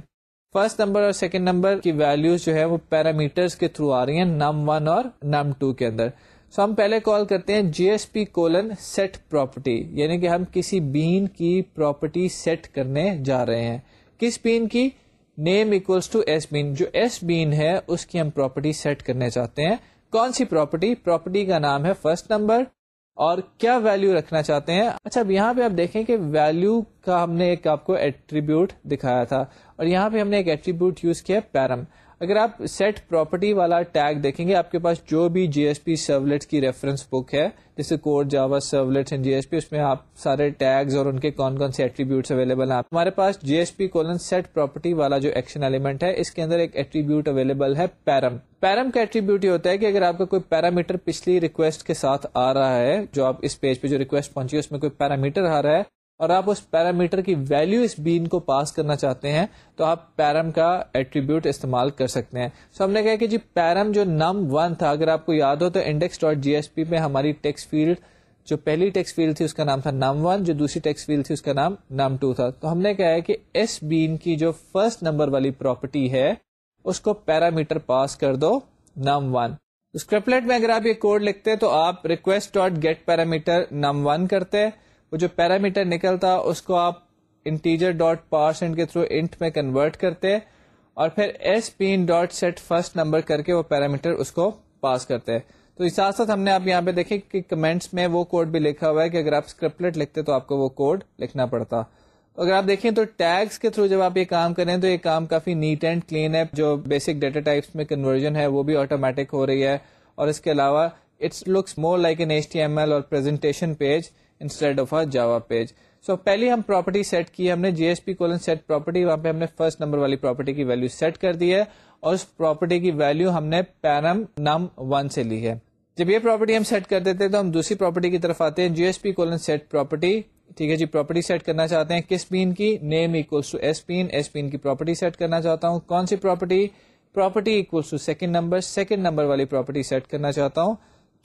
فرسٹ نمبر اور سیکنڈ نمبر کی ویلوز جو ہے وہ پیرامیٹرز کے تھرو آ رہی ہیں نم ون اور نم ٹو کے اندر۔ سو ہم پہلے کال کرتے ہیں J S P colon set property یعنی کہ ہم کسی بین کی پراپرٹی سیٹ کرنے جا رہے ہیں۔ کس بین کی؟ Name equals to S bean. جو ایس بین ہے، اس کی ہم پراپرٹی سیٹ کرنے چاہتے ہیں۔ کون سی پراپرٹی؟ پراپرٹی کا نام ہے فرسٹ نمبر۔ اور کیا ویلو رکھنا چاہتے ہیں؟ اچھا اب یہاں پہ آپ دیکھیں کہ ویلو کا ہم نے ایک آپ کو ایٹریبیوٹ دکھایا تھا۔ اور یہاں پہ ہم نے ایک ایٹریبیوٹ یوز کیا پیرم اگر آپ سیٹ پراپرٹی والا ٹیگ دیکھیں گے، آپ کے پاس جو بھی جی ایس پی سرولیٹ کی ریفرنس بک ہے، جیسے code Java servlet J S P اس میں آپ سارے ٹیگز اور ان کے کون کون سے ایٹریبیوٹس اویلیبل ہیں۔ ہمارے پاس J S P colon set property والا جو ایکشن ایلیمنٹ ہے، اس کے اندر ایک ایٹریبیوٹ اویلیبل ہے پیرم پیرم کا ایٹریبیوٹ یہ ہوتا ہے کہ اگر آپ کا کوئی پیرامیٹر پچھلی ریکویسٹ کے ساتھ آ رہا ہے، جو آپ اس پیج پہ جو ریکویسٹ پہنچی ہے، اس میں کوئی پیرامیٹر آ رہا ہے اور آپ اس پیرامیٹر کی ویلو اس بین کو پاس کرنا چاہتے ہیں، تو آپ پیرم کا ایٹریبیوٹ استعمال کر سکتے ہیں۔ سو ہم نے کہا کہ جی پیرم جو نم ون تھا، اگر آپ کو یاد ہو تو index dot J S P میں ہماری ٹیکس فیلڈ جو پہلی ٹیکس فیلڈ تھی، اس کا نام تھا نم ون جو دوسری ٹیکس فیلڈ تھی، اس کا نام نم ٹو تھا۔ تو ہم نے کہا ہے کہ ایس بین کی جو فرسٹ نمبر والی پراپرٹی ہے، اس کو پیرامیٹر پاس کر دو نم ون اسکریپلیٹ میں اگر آپ یہ کوڈ لکھتے تو آپ request dot get parameter num one کرتے وہ جو پیرامیٹر نکلتا اس کو آپ انٹیجر ڈاٹ پارسنٹ کے تھرو انٹ میں کنورٹ کرتے اور پھر S bean dot set first number کر کے وہ پیرامیٹر اس کو پاس کرتے۔ تو اس ساتھ ساتھ ہم نے آپ یہاں پہ دیکھے کہ کمنٹس میں وہ کوڈ بھی لکھا ہوا ہے کہ اگر آپ اسکرپلٹ لکھتے تو آپ کو وہ کوڈ لکھنا پڑتا۔ اگر آپ دیکھیں تو ٹیگس کے تھرو جب آپ یہ کام کریں تو یہ کام کافی نیٹ اینڈ کلین ہے۔ جو بیسک ڈیٹا ٹائپس میں کنورژن ہے وہ بھی آٹومیٹک ہو رہی ہے اور اس کے علاوہ it's looks more like an H T M L اور presentation page instead of Java page so پہلی ہم پراپرٹی سیٹ کی ہم نے J S P colon set property وہاں پہ ہم نے فرسٹ نمبر والی پراپرٹی کی ویلو سیٹ کر دی ہے، اور اس پراپرٹی کی ویلو ہم نے پیرم نم ون سے لی ہے۔ جب یہ پراپرٹی ہم سیٹ کر دیتے تو ہم دوسری پراپرٹی کی طرف آتے ہیں J S P colon set property ٹھیک ہے جی پراپرٹی سیٹ کرنا چاہتے ہیں۔ کس پین کی؟ Name equals to S bean S bean کی پراپرٹی سیٹ کرنا چاہتا ہوں۔ کون سی property property equals to second number second number والی پراپرٹی سیٹ کرنا چاہتا ہوں۔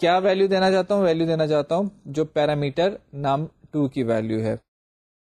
کیا ویلو دینا چاہتا ہوں؟ ویلو دینا چاہتا ہوں جو پیرامیٹر نام ٹو کی ویلو ہے۔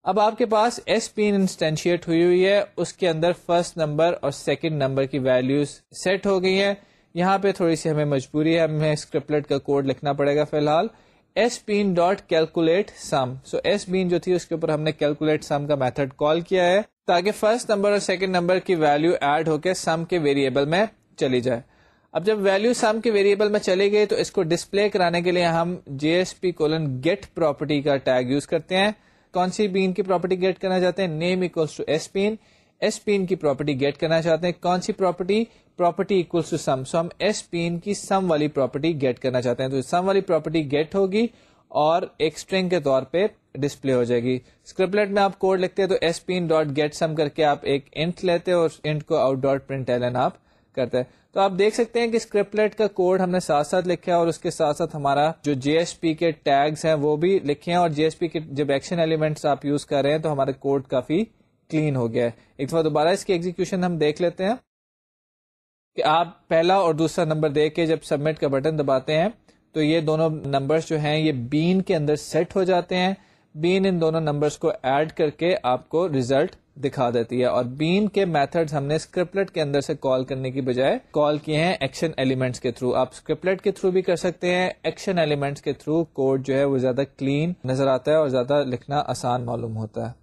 اب آپ کے پاس ایس پین انسٹینشیٹ ہوئی ہوئی ہے۔ اس کے اندر فرسٹ نمبر اور سیکنڈ نمبر کی ویلوز سیٹ ہو گئی ہیں۔ یہاں پہ تھوڑی سی ہمیں مجبوری ہے۔ ہمیں اسکرپلٹ کا کوڈ لکھنا پڑے گا فی الحال۔ S bean dot calculate sum so S bean جو تھی اس کے اوپر ہم نے کیلکولیٹ سم کا میتھڈ کال کیا ہے تاکہ فرسٹ نمبر اور سیکنڈ نمبر کی ویلو ایڈ ہو کے سم کے ویریبل میں چلی جائے۔ اب جب ویلو سم کے ویریبل میں چلی گئی تو اس کو ڈسپلے کرانے کے لیے ہم J S P colon get property کا ٹیگ یوز کرتے ہیں۔ کون سی بین کی پراپرٹی گیٹ کرنا چاہتے ہیں؟ Name equals to S bean S bean کی پراپرٹی گیٹ کرنا چاہتے ہیں۔ کون سی property property equals to sum so ہم ایس پین کی سم والی پراپرٹی گیٹ کرنا چاہتے ہیں۔ تو سم والی پراپرٹی گیٹ ہوگی اور ایک اسٹرنگ کے طور پہ ڈسپلے ہو جائے گی۔ اسکرپلیٹ میں آپ کوڈ لکھتے ہیں تو S bean dot get sum کر کے آپ ایک انٹ لیتے اور انٹ کو آؤٹ ڈاٹ پرنٹ ایلن آپ کرتے ہیں تو آپ دیکھ سکتے ہیں کہ اسکرپلیٹ کا کوڈ ہم نے ساتھ ساتھ لکھا ہے اور اس کے ساتھ ساتھ ہمارا جو جی ایس پی کے ٹیگس ہیں وہ بھی لکھے ہیں اور جی ایس پی کے جب ایکشن ایلیمنٹس آپ یوز کر رہے ہیں تو ہمارا کوڈ کافی کلین ہو گیا ہے۔ ایک دفعہ دوبارہ اس کی ایگزیکشن ہم دیکھ لیتے ہیں کہ آپ پہلا اور دوسرا نمبر دیکھ کے جب سبمٹ کا بٹن دباتے ہیں تو یہ دونوں نمبرز جو ہیں یہ بین کے اندر سیٹ ہو جاتے ہیں۔ بین ان دونوں نمبرز کو ایڈ کر کے آپ کو ریزلٹ دکھا دیتی ہے اور بین کے میتھڈ ہم نے اسکرپلٹ کے اندر سے کال کرنے کی بجائے کال کیے ہیں ایکشن ایلیمنٹس کے تھرو آپ اسکرپلٹ کے تھرو بھی کر سکتے ہیں۔ ایکشن ایلیمنٹس کے تھرو کوڈ جو ہے وہ زیادہ کلین نظر آتا ہے اور زیادہ لکھنا آسان معلوم ہوتا ہے۔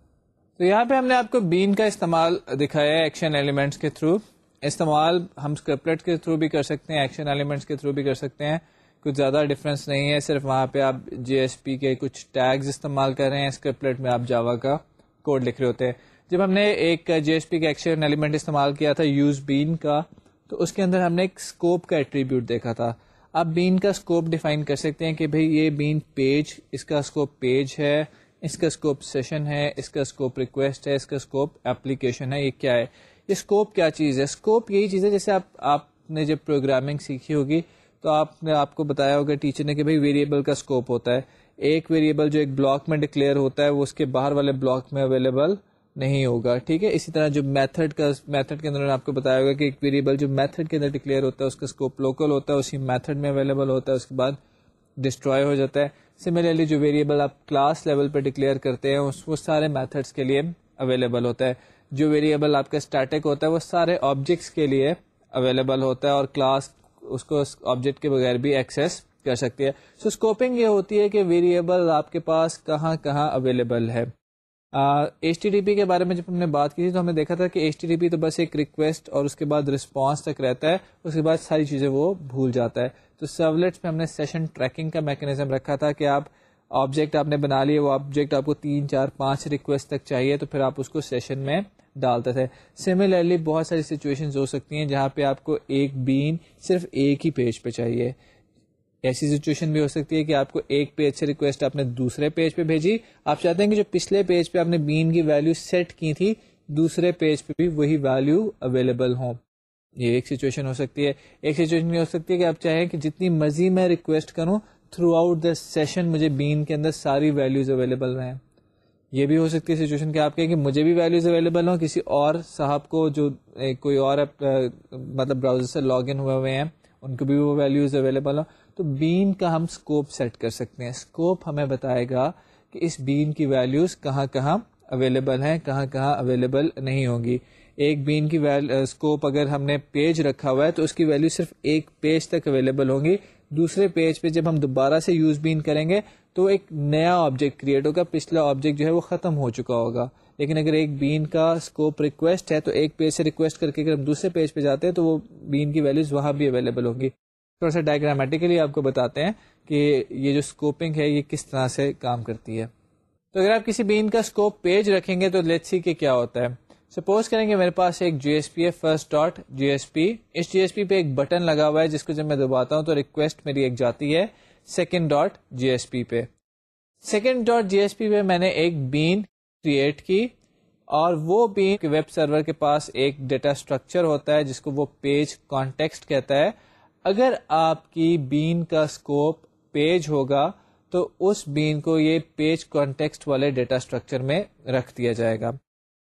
تو یہاں پہ ہم نے آپ کو بین کا استعمال دکھایا ہے ایکشن ایلیمنٹس کے تھرو استعمال ہم اسکرپلٹ کے تھرو بھی کر سکتے ہیں ایکشن ایلیمنٹس کے تھرو بھی کر ستے ہیں۔ کچھ زیادہ ڈفرینس نہیں ہے، صرف وہاں پہ آپ جی ایس پی کے کچھ ٹیگز استعمال کر رہے ہیں اسکرپلٹ میں آپ جاوا کا کوڈ لکھ رہے ہوتے ہیں۔ جب ہم نے ایک جی ایس پی کا ایکشن ایلیمنٹ استعمال کیا تھا یوز بین کا، تو اس کے اندر ہم نے ایک اسکوپ کا ایٹریبیوٹ دیکھا تھا۔ آپ بین کا اسکوپ ڈیفائن کر سکتے ہیں کہ بھئی یہ بین پیج اس کا اسکوپ پیج ہے، اس کا اسکوپ سیشن ہے، اس کا اسکوپ ریکویسٹ ہے، اس کا اسکوپ اپلیکیشن ہے، یہ کیا ہے؟ یہ اسکوپ کیا چیز ہے؟ اسکوپ یہی چیز ہے جیسے آپ آپ نے جب پروگرامنگ سیکھی ہوگی، تو آپ نے آپ کو بتایا ہوگا ٹیچر نے کہ بھائی ویریبل کا اسکوپ ہوتا ہے۔ ایک ویریبل جو ایک بلاک میں ڈکلیئر ہوتا ہے، وہ اس کے باہر والے بلاک میں اویلیبل نہیں ہوگا ٹھیک ہے؟ اسی طرح جو میتھڈ کا میتھڈ کے اندر آپ کو بتایا ہوگا کہ ایک ویریبل جو میتھڈ کے اندر ڈکلیئر ہوتا ہے اس کا اسکوپ لوکل ہوتا ہے اسی میتھڈ میں اویلیبل ہوتا ہے اس کے بعد ڈسٹروائے ہو جاتا ہے۔ سملرلی جو ویریبل آپ کلاس لیول پہ ڈکلیئر کرتے ہیں اس وہ سارے میتھڈس کے لیے اویلیبل ہوتا ہے۔ جو ویریبل آپ کا اسٹیٹک ہوتا ہے وہ سارے آبجیکٹس کے لیے اویلیبل ہوتا ہے اور کلاس اس کو آبجیکٹ کے بغیر بھی ایکسیس کر سکتی ہے۔ سو so, اسکوپنگ یہ ہوتی ہے کہ ویریبل آپ کے پاس کہاں کہاں اویلیبل ہے۔ ایچ ٹی ڈی پی کے بارے میں جب ہم نے بات کی تھی تو ہم نے دیکھا تھا کہ ایچ ٹی ڈی پی تو بس ایک ریکویسٹ اور اس کے بعد رسپانس تک رہتا ہے، اس کے بعد ساری چیزیں وہ بھول جاتا ہے۔ تو سرولیٹس میں ہم نے سیشن ٹریکنگ کا میکنیزم رکھا تھا کہ آپ آبجیکٹ آپ نے بنا لیے وہ آبجیکٹ آپ کو تین، چار، پانچ ریکویسٹ تک چاہیے تو پھر آپ اس کو سیشن میں ڈالتے تھے۔ سملرلی بہت ساری سچویشن ہو سکتی ہیں جہاں پہ آپ کو ایک بین صرف ایک ہی پیج پہ چاہیے۔ ایسی سچویشن بھی ہو سکتی ہے کہ آپ کو ایک پیج سے ریکویسٹ آپ نے دوسرے پیج پہ بھیجی۔ آپ چاہتے ہیں کہ جو پچھلے پیج پہ آپ نے بین کی ویلو سیٹ کی تھی، دوسرے پیج پہ بھی وہی ویلو اویلیبل ہوں۔ یہ ایک سچویشن ہو سکتی ہے۔ ایک سچویشن یہ ہو سکتی ہے کہ آپ چاہیں کہ جتنی مرضی میں ریکویسٹ کروں تھرو آؤٹ دا سیشن مجھے بین کے اندر ساری ویلوز اویلیبل رہیں۔ یہ بھی ہو سکتی ہے سچویشن کہ آپ کہیں کہ مجھے بھی ویلوز اویلیبل ہوں، کسی اور صاحب کو جو کوئی اور مطلب براؤزر سے لاگ ان ہوئے ہوئے ہیں، ان کو بھی وہ ویلوز اویلیبل ہوں۔ تو بین کا ہم اسکوپ سیٹ کر سکتے ہیں۔ اسکوپ ہمیں بتائے گا کہ اس بین کی ویلوز کہاں کہاں اویلیبل ہیں، کہاں کہاں اویلیبل نہیں ہوں گی۔ ایک بین کی اسکوپ اگر ہم نے پیج رکھا ہوا ہے تو اس کی ویلو صرف ایک پیج تک اویلیبل ہوں گی۔ دوسرے پیج پہ جب ہم دوبارہ سے یوز بین کریں گے تو ایک نیا آبجیکٹ کریٹ ہوگا۔ پچھلا آبجیکٹ جو ہے وہ ختم ہو چکا ہوگا۔ لیکن اگر ایک بین کا اسکوپ ریکویسٹ ہے تو ایک پیج سے ریکویسٹ کر کے اگر ہم دوسرے پیج پہ جاتے ہیں تو وہ بین کی ویلوز وہاں بھی اویلیبل ہوں گی۔ تھوڑا سا ڈائگرامیٹیکلی آپ کو بتاتے ہیں کہ یہ جو اسکوپنگ ہے، یہ کس طرح سے کام کرتی ہے۔ تو اگر آپ کسی بین کا اسکوپ پیج رکھیں گے تو لیٹ سی کہ کیا ہوتا ہے۔ سپوز کریں گے میرے پاس ایک جی ایس پی ہے first dot J S P اس جی ایس پی پہ ایک بٹن لگا ہوا ہے، جس کو جب میں دباتا ہوں تو ریکویسٹ میری ایک جاتی ہے second dot J S P پہ۔ Second dot J S P پہ میں نے ایک بین کریٹ کی اور وہ بین ویب سرور کے پاس ایک ڈیٹا اسٹرکچر ہوتا ہے، جس کو وہ پیج کانٹیکسٹ کہتا ہے۔ اگر آپ کی بین کا اسکوپ پیج ہوگا، تو اس بین کو یہ پیج کانٹیکسٹ والے ڈیٹا اسٹرکچر میں رکھ دیا جائے گا۔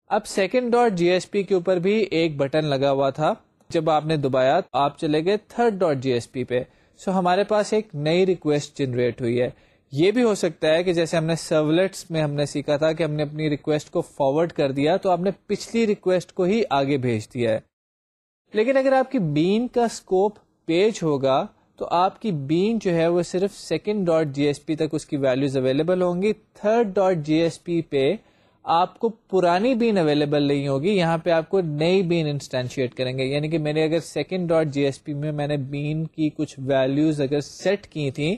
اب second dot J S P کے اوپر بھی ایک بٹن لگا ہوا تھا۔ جب آپ نے دبایا، آپ چلے گئے third dot J S P پہ۔ سو ہمارے پاس ایک نئی ریکویسٹ جنریٹ ہوئی ہے۔ یہ بھی ہو سکتا ہے کہ جیسے ہم نے سرولیٹس میں ہم نے سیکھا تھا کہ ہم نے اپنی ریکویسٹ کو فارورڈ کر دیا، تو آپ نے پچھلی ریکویسٹ کو ہی آگے بھیج دیا ہے۔ لیکن اگر آپ کی بین کا اسکوپ پیج ہوگا تو آپ کی بین جو ہے وہ صرف second dot J S P تک اس کی ویلوز اویلیبل ہوں گی۔ Third dot J S P پہ آپ کو پرانی بین اویلیبل نہیں ہوگی، یہاں پہ آپ کو نئی بین انسٹینشیٹ کریں گے۔ یعنی کہ میرے اگر second dot J S P میں میں نے بین کی کچھ ویلوز اگر سیٹ کی تھیں،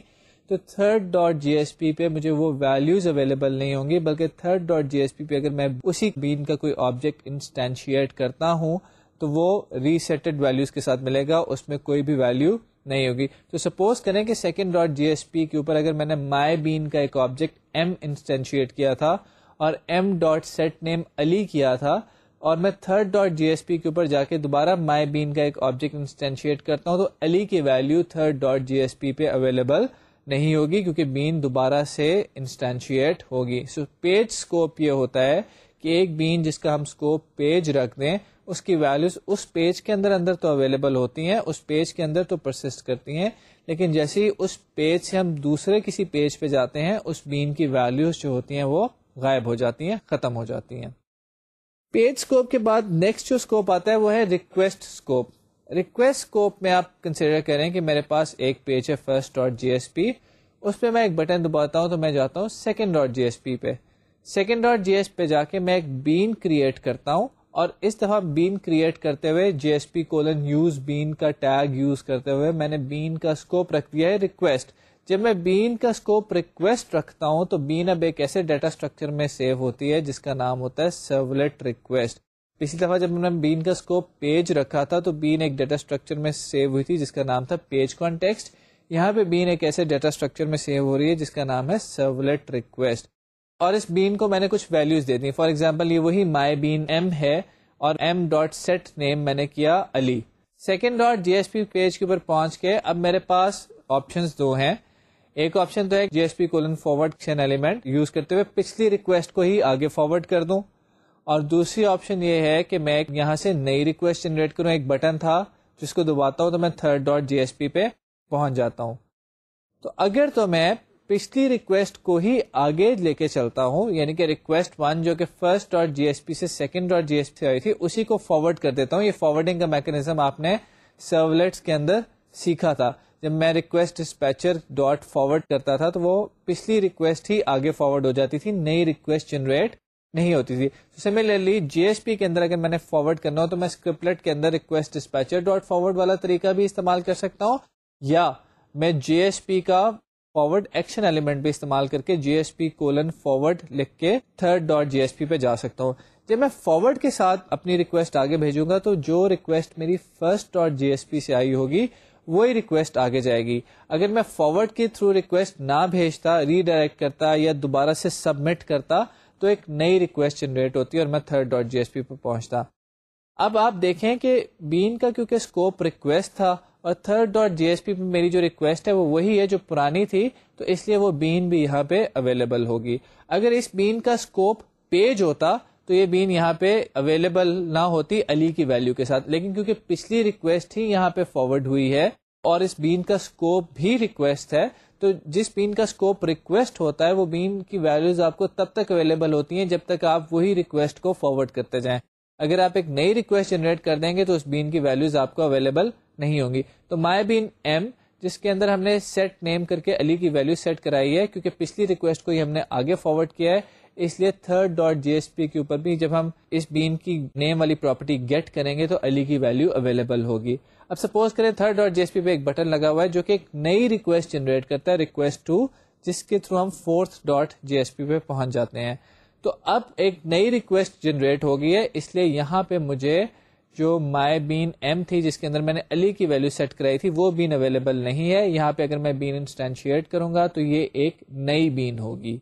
تو third dot J S P پہ مجھے وہ ویلوز اویلیبل نہیں ہوں گی، بلکہ third dot J S P پہ اگر میں اسی بین کا کوئی آبجیکٹ انسٹینشیٹ کرتا ہوں تو وہ ریسیٹڈ ویلوز کے ساتھ ملے گا، اس میں کوئی بھی ویلو نہیں ہوگی۔ تو سپوز کریں کہ second dot J S P کے اوپر اگر میں نے مائی بین کا ایک آبجیکٹ ایم انسٹینشیٹ کیا تھا اور M dot set name Ali کیا تھا اور میں third dot J S P کے اوپر جا کے دوبارہ مائی بین کا ایک آبجیکٹ انسٹینشیٹ کرتا ہوں تو علی کی value third dot J S P پہ اویلیبل نہیں ہوگی کیونکہ بین دوبارہ سے انسٹینشیٹ ہوگی۔ سو پیج اسکوپ یہ ہوتا ہے کہ ایک بین جس کا ہم اسکوپ پیج رکھ دیں، اس کی ویلوز اس پیج کے اندر اندر تو اویلیبل ہوتی ہیں، اس پیج کے اندر تو پرسسٹ کرتی ہیں۔ لیکن جیسے ہی اس پیج سے ہم دوسرے کسی پیج پہ جاتے ہیں، اس بین کی ویلوز جو ہوتی ہیں وہ غائب ہو جاتی ہیں، ختم ہو جاتی ہیں۔ پیج اسکوپ کے بعد نیکسٹ جو اسکوپ آتا ہے، وہ ہے ریکویسٹ اسکوپ ریکویسٹ اسکوپ میں آپ کنسیڈر کریں کہ میرے پاس ایک پیج ہے first dot J S P اس پہ میں ایک بٹن دباتا ہوں تو میں جاتا ہوں second dot J S P پہ۔ سیکنڈ ڈاٹ جی ایس پہ جا کے میں ایک بین کریٹ کرتا ہوں اور اس دفعہ بین کریٹ کرتے ہوئے J S P colon use bean کا ٹیگ یوز کرتے ہوئے میں نے بین کا اسکوپ رکھ دیا ہے ریکویسٹ۔ جب میں بین کا اسکوپ ریکویسٹ رکھتا ہوں تو بین اب ایک ایسے ڈیٹا اسٹرکچر میں سیو ہوتی ہے جس کا نام ہوتا ہے سرولیٹ ریکویسٹ۔ پچھلی دفعہ جب میں نے بین کا اسکوپ پیج رکھا تھا تو بین ایک ڈیٹا اسٹرکچر میں سیو ہوئی تھی جس کا نام تھا پیج کانٹیکسٹ۔ یہاں پہ بین ایک ایسے ڈیٹا اسٹرکچر میں سیو ہو رہی ہے جس کا نام ہے سرولیٹ ریکویسٹ۔ اور اس بین کو میں نے کچھ ویلوز دے دی فار ایگزامپل یہ وہی مائی بین ایم ہے اور ایم ڈاٹ سیٹ نیم میں نے کیا Ali. Second dot J S P page کے اوپر پہنچ کے اب میرے پاس آپشن دو ہیں۔ ایک آپشن تو ہے J S P colon forward element use کرتے ہوئے پچھلی ریکویسٹ کو ہی آگے فارورڈ کر دوں۔ اور دوسری آپشن یہ ہے کہ میں یہاں سے نئی ریکویسٹ جنریٹ کروں۔ ایک بٹن تھا جس کو دباتا ہوں تو میں third dot J S P پہ پہنچ جاتا ہوں۔ تو اگر تو میں پچھلی ریکویسٹ کو ہی آگے لے کے چلتا ہوں یعنی کہ ریکویسٹ ون جو کہ first dot J S P سے second dot J S P آئی تھی، اسی کو فارورڈ کر دیتا ہوں۔ یہ فارورڈنگ کا میکنیزم آپ نے سرولیٹس کے اندر سیکھا تھا۔ جب میں ریکویسٹ ڈسپیچر ڈاٹ فارورڈ کرتا تھا تو وہ پچھلی ریکویسٹ ہی آگے فارورڈ ہو جاتی تھی، نئی ریکویسٹ جنریٹ نہیں ہوتی تھی۔ سملرلی جی ایس پی کے اندر اگر میں نے فارورڈ کرنا ہو تو میں اسکرپلٹ کے اندر ریکویسٹ ڈسپیچر ڈاٹ فارورڈ والا طریقہ بھی استعمال کر سکتا ہوں۔ یا میں جی ایس پی کا فارورڈ ایکشن ایلیمنٹ بھی استعمال کر کے J S P colon forward لکھ کے third dot J S P پہ جا سکتا ہوں۔ جب میں فارورڈ کے ساتھ اپنی ریکویسٹ آگے بھیجوں گا تو جو ریکویسٹ میری first dot J S P سے آئی ہوگی، وہی ریکویسٹ آگے جائے گی۔ اگر میں فارورڈ کے تھرو ریکویسٹ نہ بھیجتا ری ڈائریکٹ کرتا یا دوبارہ سے سبمٹ کرتا، تو ایک نئی ریکویسٹ جنریٹ ہوتی ہے اور میں third dot J S P پہ پہنچتا۔ اب آپ دیکھیں کہ بین کا کیونکہ اسکوپ ریکویسٹ تھا اور third dot J S P پہ میری جو ریکویسٹ ہے وہ وہی ہے جو پرانی تھی، تو اس لیے وہ بین بھی یہاں پہ اویلیبل ہوگی۔ اگر اس بین کا اسکوپ پیج ہوتا، تو یہ بین یہاں پہ اویلیبل نہ ہوتی علی کی ویلو کے ساتھ۔ لیکن کیونکہ پچھلی ریکویسٹ ہی یہاں پہ فارورڈ ہوئی ہے اور اس بین کا اسکوپ بھی ریکویسٹ ہے، تو جس بین کا اسکوپ ریکویسٹ ہوتا ہے، وہ بین کی ویلوز آپ کو تب تک اویلیبل ہوتی ہیں جب تک آپ وہی ریکویسٹ کو فارورڈ کرتے جائیں۔ اگر آپ ایک نئی ریکویسٹ جنریٹ کر دیں گے تو اس بین کی ویلوز آپ کو اویلیبل نہیں ہوں گی۔ تو مائی بین ایم جس کے اندر ہم نے سیٹ نیم کر کے علی کی ویلو سیٹ کرائی ہے، کیونکہ پچھلی ریکویسٹ کو ہی ہم نے آگے فارورڈ کیا ہے، اس لیے third dot J S P کے اوپر بھی جب ہم اس بین کی نیم والی پراپرٹی گیٹ کریں گے تو علی کی ویلو اویلیبل ہوگی۔ اب سپوز کریں third dot J S P پہ ایک بٹن لگا ہوا ہے جو کہ ایک نئی ریکویسٹ جنریٹ کرتا ہے ریکویسٹ ٹو جس کے تھرو ہم fourth dot J S P پہ پہنچ جاتے ہیں۔ تو اب ایک نئی ریکویسٹ جنریٹ ہو گئی ہے۔ اس لیے یہاں پہ مجھے جو مائی بین ایم تھی، جس کے اندر میں نے علی کی ویلو سیٹ کرائی تھی، وہ بین اویلیبل نہیں ہے۔ یہاں پہ اگر میں بین انسٹینشیٹ کروں گا تو یہ ایک نئی بین ہوگی۔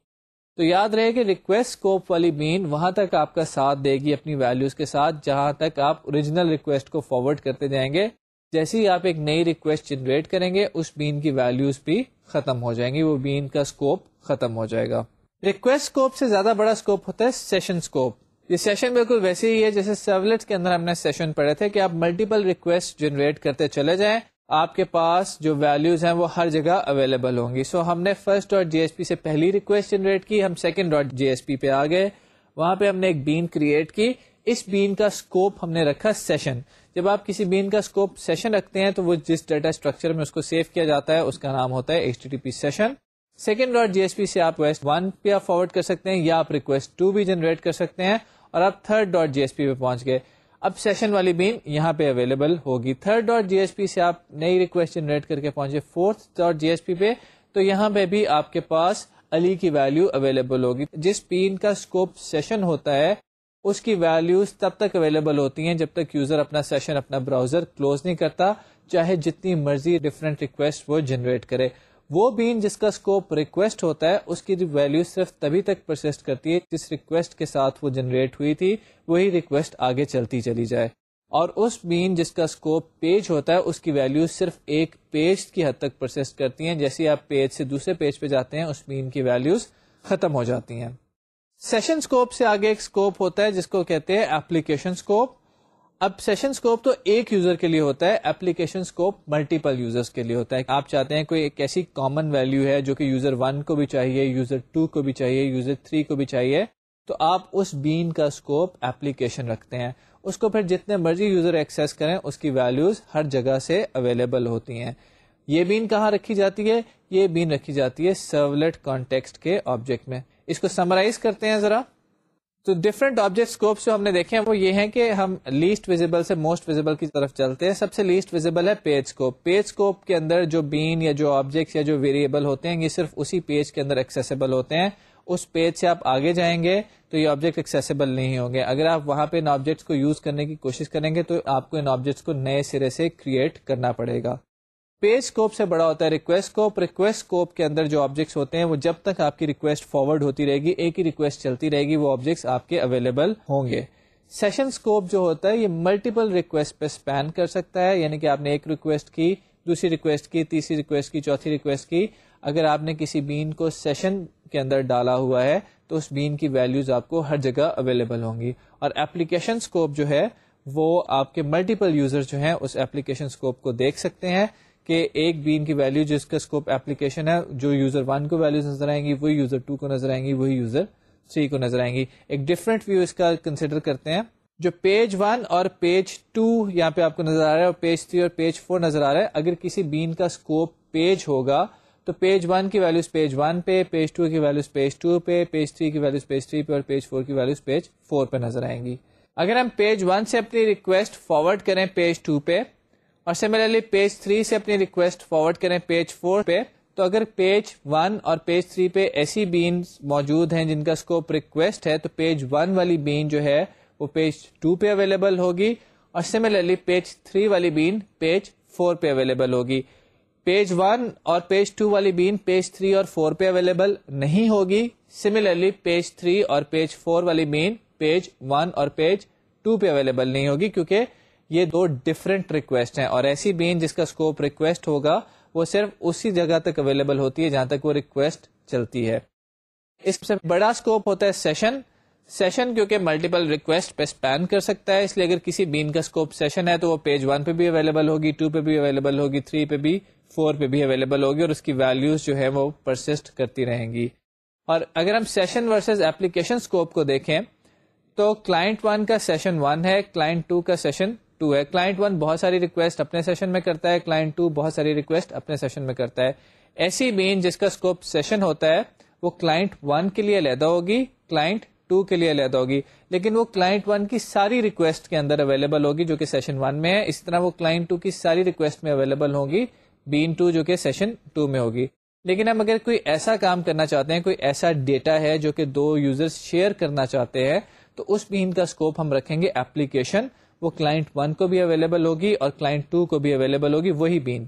تو یاد رہے کہ ریکویسٹ اسکوپ والی بین وہاں تک آپ کا ساتھ دے گی اپنی ویلوز کے ساتھ، جہاں تک آپ اوریجنل ریکویسٹ کو فارورڈ کرتے جائیں گے۔ جیسے ہی آپ ایک نئی ریکویسٹ جنریٹ کریں گے، اس بین کی ویلوز بھی ختم ہو جائیں گی، وہ بین کا اسکوپ ختم ہو جائے گا۔ ریکویسٹ اسکوپ سے زیادہ بڑا اسکوپ ہوتا ہے سیشن اسکوپ یہ سیشن بالکل ویسے ہی ہے جیسے سرولیٹ کے اندر ہم نے سیشن پڑھے تھے کہ آپ ملٹیپل ریکویسٹ جنریٹ کرتے چلے جائیں۔ آپ کے پاس جو ویلوز ہیں وہ ہر جگہ اویلیبل ہوں گی۔ سو so, ہم نے first dot J S P سے پہلی ریکویسٹ جنریٹ کی ہم second dot J S P پہ آ گئے۔ وہاں پہ ہم نے ایک بین کریٹ کی۔ اس بین کا اسکوپ ہم نے رکھا سیشن جب آپ کسی بین کا اسکوپ سیشن رکھتے ہیں تو وہ جس ڈیٹا اسٹرکچر میں اس کو سیو کیا جاتا ہے اس کا نام ہوتا ہے H T P session second dot J S P سے آپ ریکویسٹ ون پہ آپ فارورڈ کر سکتے ہیں یا آپ ریکویسٹ ٹو بھی جنریٹ کر سکتے ہیں اور آپ third dot J S P پہ پہنچ گئے۔ اب سیشن والی بین یہاں پہ اویلیبل ہوگی۔ Third dot J S P سے آپ نئی ریکویسٹ جنریٹ کر کے پہنچے fourth dot J S P پہ، تو یہاں پہ بھی آپ کے پاس علی کی ویلو اویلیبل ہوگی۔ جس پین کا اسکوپ سیشن ہوتا ہے، اس کی ویلوز تب تک اویلیبل ہوتی ہیں جب تک یوزر اپنا سیشن اپنا براؤزر کلوز نہیں کرتا، چاہے جتنی مرضی ڈفرینٹ ریکویسٹ وہ جنریٹ کرے۔ وہ بین جس کا اسکوپ ریکویسٹ ہوتا ہے، اس کی ویلو صرف تبھی تک پرسسٹ کرتی ہے جس ریکویسٹ کے ساتھ وہ جنریٹ ہوئی تھی، وہی ریکویسٹ آگے چلتی چلی جائے۔ اور اس بین جس کا اسکوپ پیج ہوتا ہے، اس کی ویلو صرف ایک پیج کی حد تک پرسسٹ کرتی ہیں۔ جیسے آپ پیج سے دوسرے پیج پہ جاتے ہیں، اس بین کی ویلوز ختم ہو جاتی ہیں۔ سیشن اسکوپ سے آگے ایک اسکوپ ہوتا ہے، جس کو کہتے ہیں ایپلیکیشن اسکوپ اب سیشن اسکوپ تو ایک یوزر کے لیے ہوتا ہے اپلیکیشن اسکوپ ملٹیپل یوزرس کے لیے ہوتا ہے۔ آپ چاہتے ہیں کوئی ایک ایسی کامن ویلو ہے جو کہ یوزر ون کو بھی چاہیے یوزر ٹو کو بھی چاہیے یوزر تھری کو بھی چاہیے۔ تو آپ اس بین کا اسکوپ ایپلیکیشن رکھتے ہیں۔ اس کو پھر جتنے مرضی یوزر ایکسس کریں، اس کی ویلوز ہر جگہ سے اویلیبل ہوتی ہیں۔ یہ بین کہاں رکھی جاتی ہے؟ یہ بین رکھی جاتی ہے سرولیٹ کانٹیکسٹ کے آبجیکٹ میں۔ اس کو سمرائز کرتے ہیں ذرا۔ تو ڈفرنٹ آبجیکٹ اسکوپس جو ہم نے دیکھے ہیں وہ یہ ہیں کہ ہم لیسٹ ویزیبل سے موسٹ ویزیبل کی طرف چلتے ہیں۔ سب سے لیسٹ ویزیبل ہے پیج اسکوپ پیج اسکوپ کے اندر جو بین یا جو آبجیکٹس یا جو ویریبل ہوتے ہیں، یہ صرف اسی پیج کے اندر ایکسیسیبل ہوتے ہیں۔ اس پیج سے آپ آگے جائیں گے تو یہ آبجیکٹ ایکسیسیبل نہیں ہوں گے۔ اگر آپ وہاں پہ ان آبجیکٹس کو یوز کرنے کی کوشش کریں گے تو آپ کو ان آبجیکٹس کو نئے سرے سے کریٹ کرنا پڑے گا۔ پیج اسکوپ سے بڑا ہوتا ہے ریکویسٹ اسکوپ ریکویسٹ اسکوپ کے اندر جو آبجیکٹس ہوتے ہیں وہ جب تک آپ کی ریکویسٹ فارورڈ ہوتی رہے گی، ایک ہی ریکویسٹ چلتی رہے گی، وہ آبجیکٹس آپ کے اویلیبل ہوں گے۔ سیشن اسکوپ جو ہوتا ہے، یہ ملٹیپل ریکویسٹ پہ اسپین کر سکتا ہے یعنی کہ آپ نے ایک ریکویسٹ کی، دوسری ریکویسٹ کی، تیسری ریکویسٹ کی، چوتھی ریکویسٹ کی۔ اگر آپ نے کسی بین کو سیشن کے اندر ڈالا ہوا ہے، تو اس بین کی ویلوز آپ کو ہر جگہ اویلیبل ہوں گی۔ اور اپلیکیشن اسکوپ جو ہے، وہ آپ کے ملٹیپل یوزر جو ہیں، اس اپلیکیشن اسکوپ کو دیکھ سکتے ہیں۔ کہ ایک بین کی ویلو جس کا اسکوپ اپلیکیشن ہے، جو یوزر ون کو ویلو نظر آئیں گی، وہی یوزر ٹو کو نظر آئیں گی، وہی یوزر تھری کو نظر آئیں گی۔ ایک ڈفرنٹ ویو اس کا کنسیڈر کرتے ہیں، جو پیج ون اور پیج ٹو یہاں پہ آپ کو نظر آ رہا ہے اور پیج تھری اور پیج فور نظر آ رہا ہے۔ اگر کسی بین کا اسکوپ پیج ہوگا، تو پیج ون کی ویلوز پیج ون پہ پیج ٹو کی ویلوز پیج ٹو پہ پیج تھری کی ویلوز پیج تھری پہ اور پیج فور کی ویلوز پیج فور پہ نظر آئیں گی۔ اگر ہم پیج ون سے اپنی ریکویسٹ فارورڈ کریں پیج ٹو پہ اور سملرلی پیج تھری سے اپنی ریکویسٹ فارورڈ کریں پیج فور پہ۔ تو اگر پیج ون اور پیج تھری پہ ایسی بین موجود ہیں جن کا اسکوپ ریکویسٹ ہے، تو پیج ون والی بین جو ہے، وہ پیج ٹو پہ اویلیبل ہوگی۔ اور سملرلی پیج تھری والی بین پیج فور پہ اویلیبل ہوگی۔ پیج ون اور پیج ٹو والی بین پیج تھری اور فور پہ اویلیبل نہیں ہوگی۔ سملرلی پیج تھری اور پیج فور والی بین پیج ون اور پیج ٹو پہ اویلیبل نہیں ہوگی، کیونکہ یہ دو ڈفرینٹ ریکویسٹ ہیں اور ایسی بین جس کا اسکوپ ریکویسٹ ہوگا، وہ صرف اسی جگہ تک اویلیبل ہوتی ہے جہاں تک وہ ریکویسٹ چلتی ہے۔ اس سے بڑا اسکوپ ہوتا ہے سیشن سیشن کیونکہ ملٹیپل ریکویسٹ پہ اسپین کر سکتا ہے، اس لیے اگر کسی بین کا اسکوپ سیشن ہے تو وہ پیج ون پہ بھی اویلیبل ہوگی ٹو پہ بھی اویلیبل ہوگی تھری پہ بھی فور پہ بھی اویلیبل ہوگی اور اس کی ویلوز جو ہے وہ پرسسٹ کرتی رہیں گی۔ اور اگر ہم سیشن ورسز ایپلیکیشن اسکوپ کو دیکھیں تو کلائنٹ ون کا سیشن ون ہے کلائنٹ ٹو کا سیشن ٹو ہے۔ کلائنٹ ون بہت ساری ریکویسٹ اپنے سیشن میں کرتا ہے۔ کلائنٹ ٹو بہت ساری ریکویسٹ اپنے سیشن میں کرتا ہے۔ ایسی بین جس کا اسکوپ سیشن ہوتا ہے، وہ کلائنٹ ون کے لیے علیحدہ ہوگی کلائنٹ ٹو کے لیے علیحدہ ہوگی۔ لیکن وہ کلائنٹ ون کی ساری ریکویسٹ کے اندر اویلیبل ہوگی جو کہ سیشن ون میں ہے۔ اس طرح وہ کلائنٹ ٹو کی ساری ریکویسٹ میں اویلیبل ہوگی بین ٹو جو کہ سیشن ٹو میں ہوگی۔ لیکن ہم اگر کوئی ایسا کام کرنا چاہتے ہیں، کوئی ایسا ڈیٹا ہے جو کہ دو یوزر شیئر کرنا چاہتے ہیں، تو اس بین کا اسکوپ ہم رکھیں گے ایپلیکیشن وہ کلائنٹ ون کو بھی اویلیبل ہوگی اور کلائنٹ ٹو کو بھی اویلیبل ہوگی، وہی بین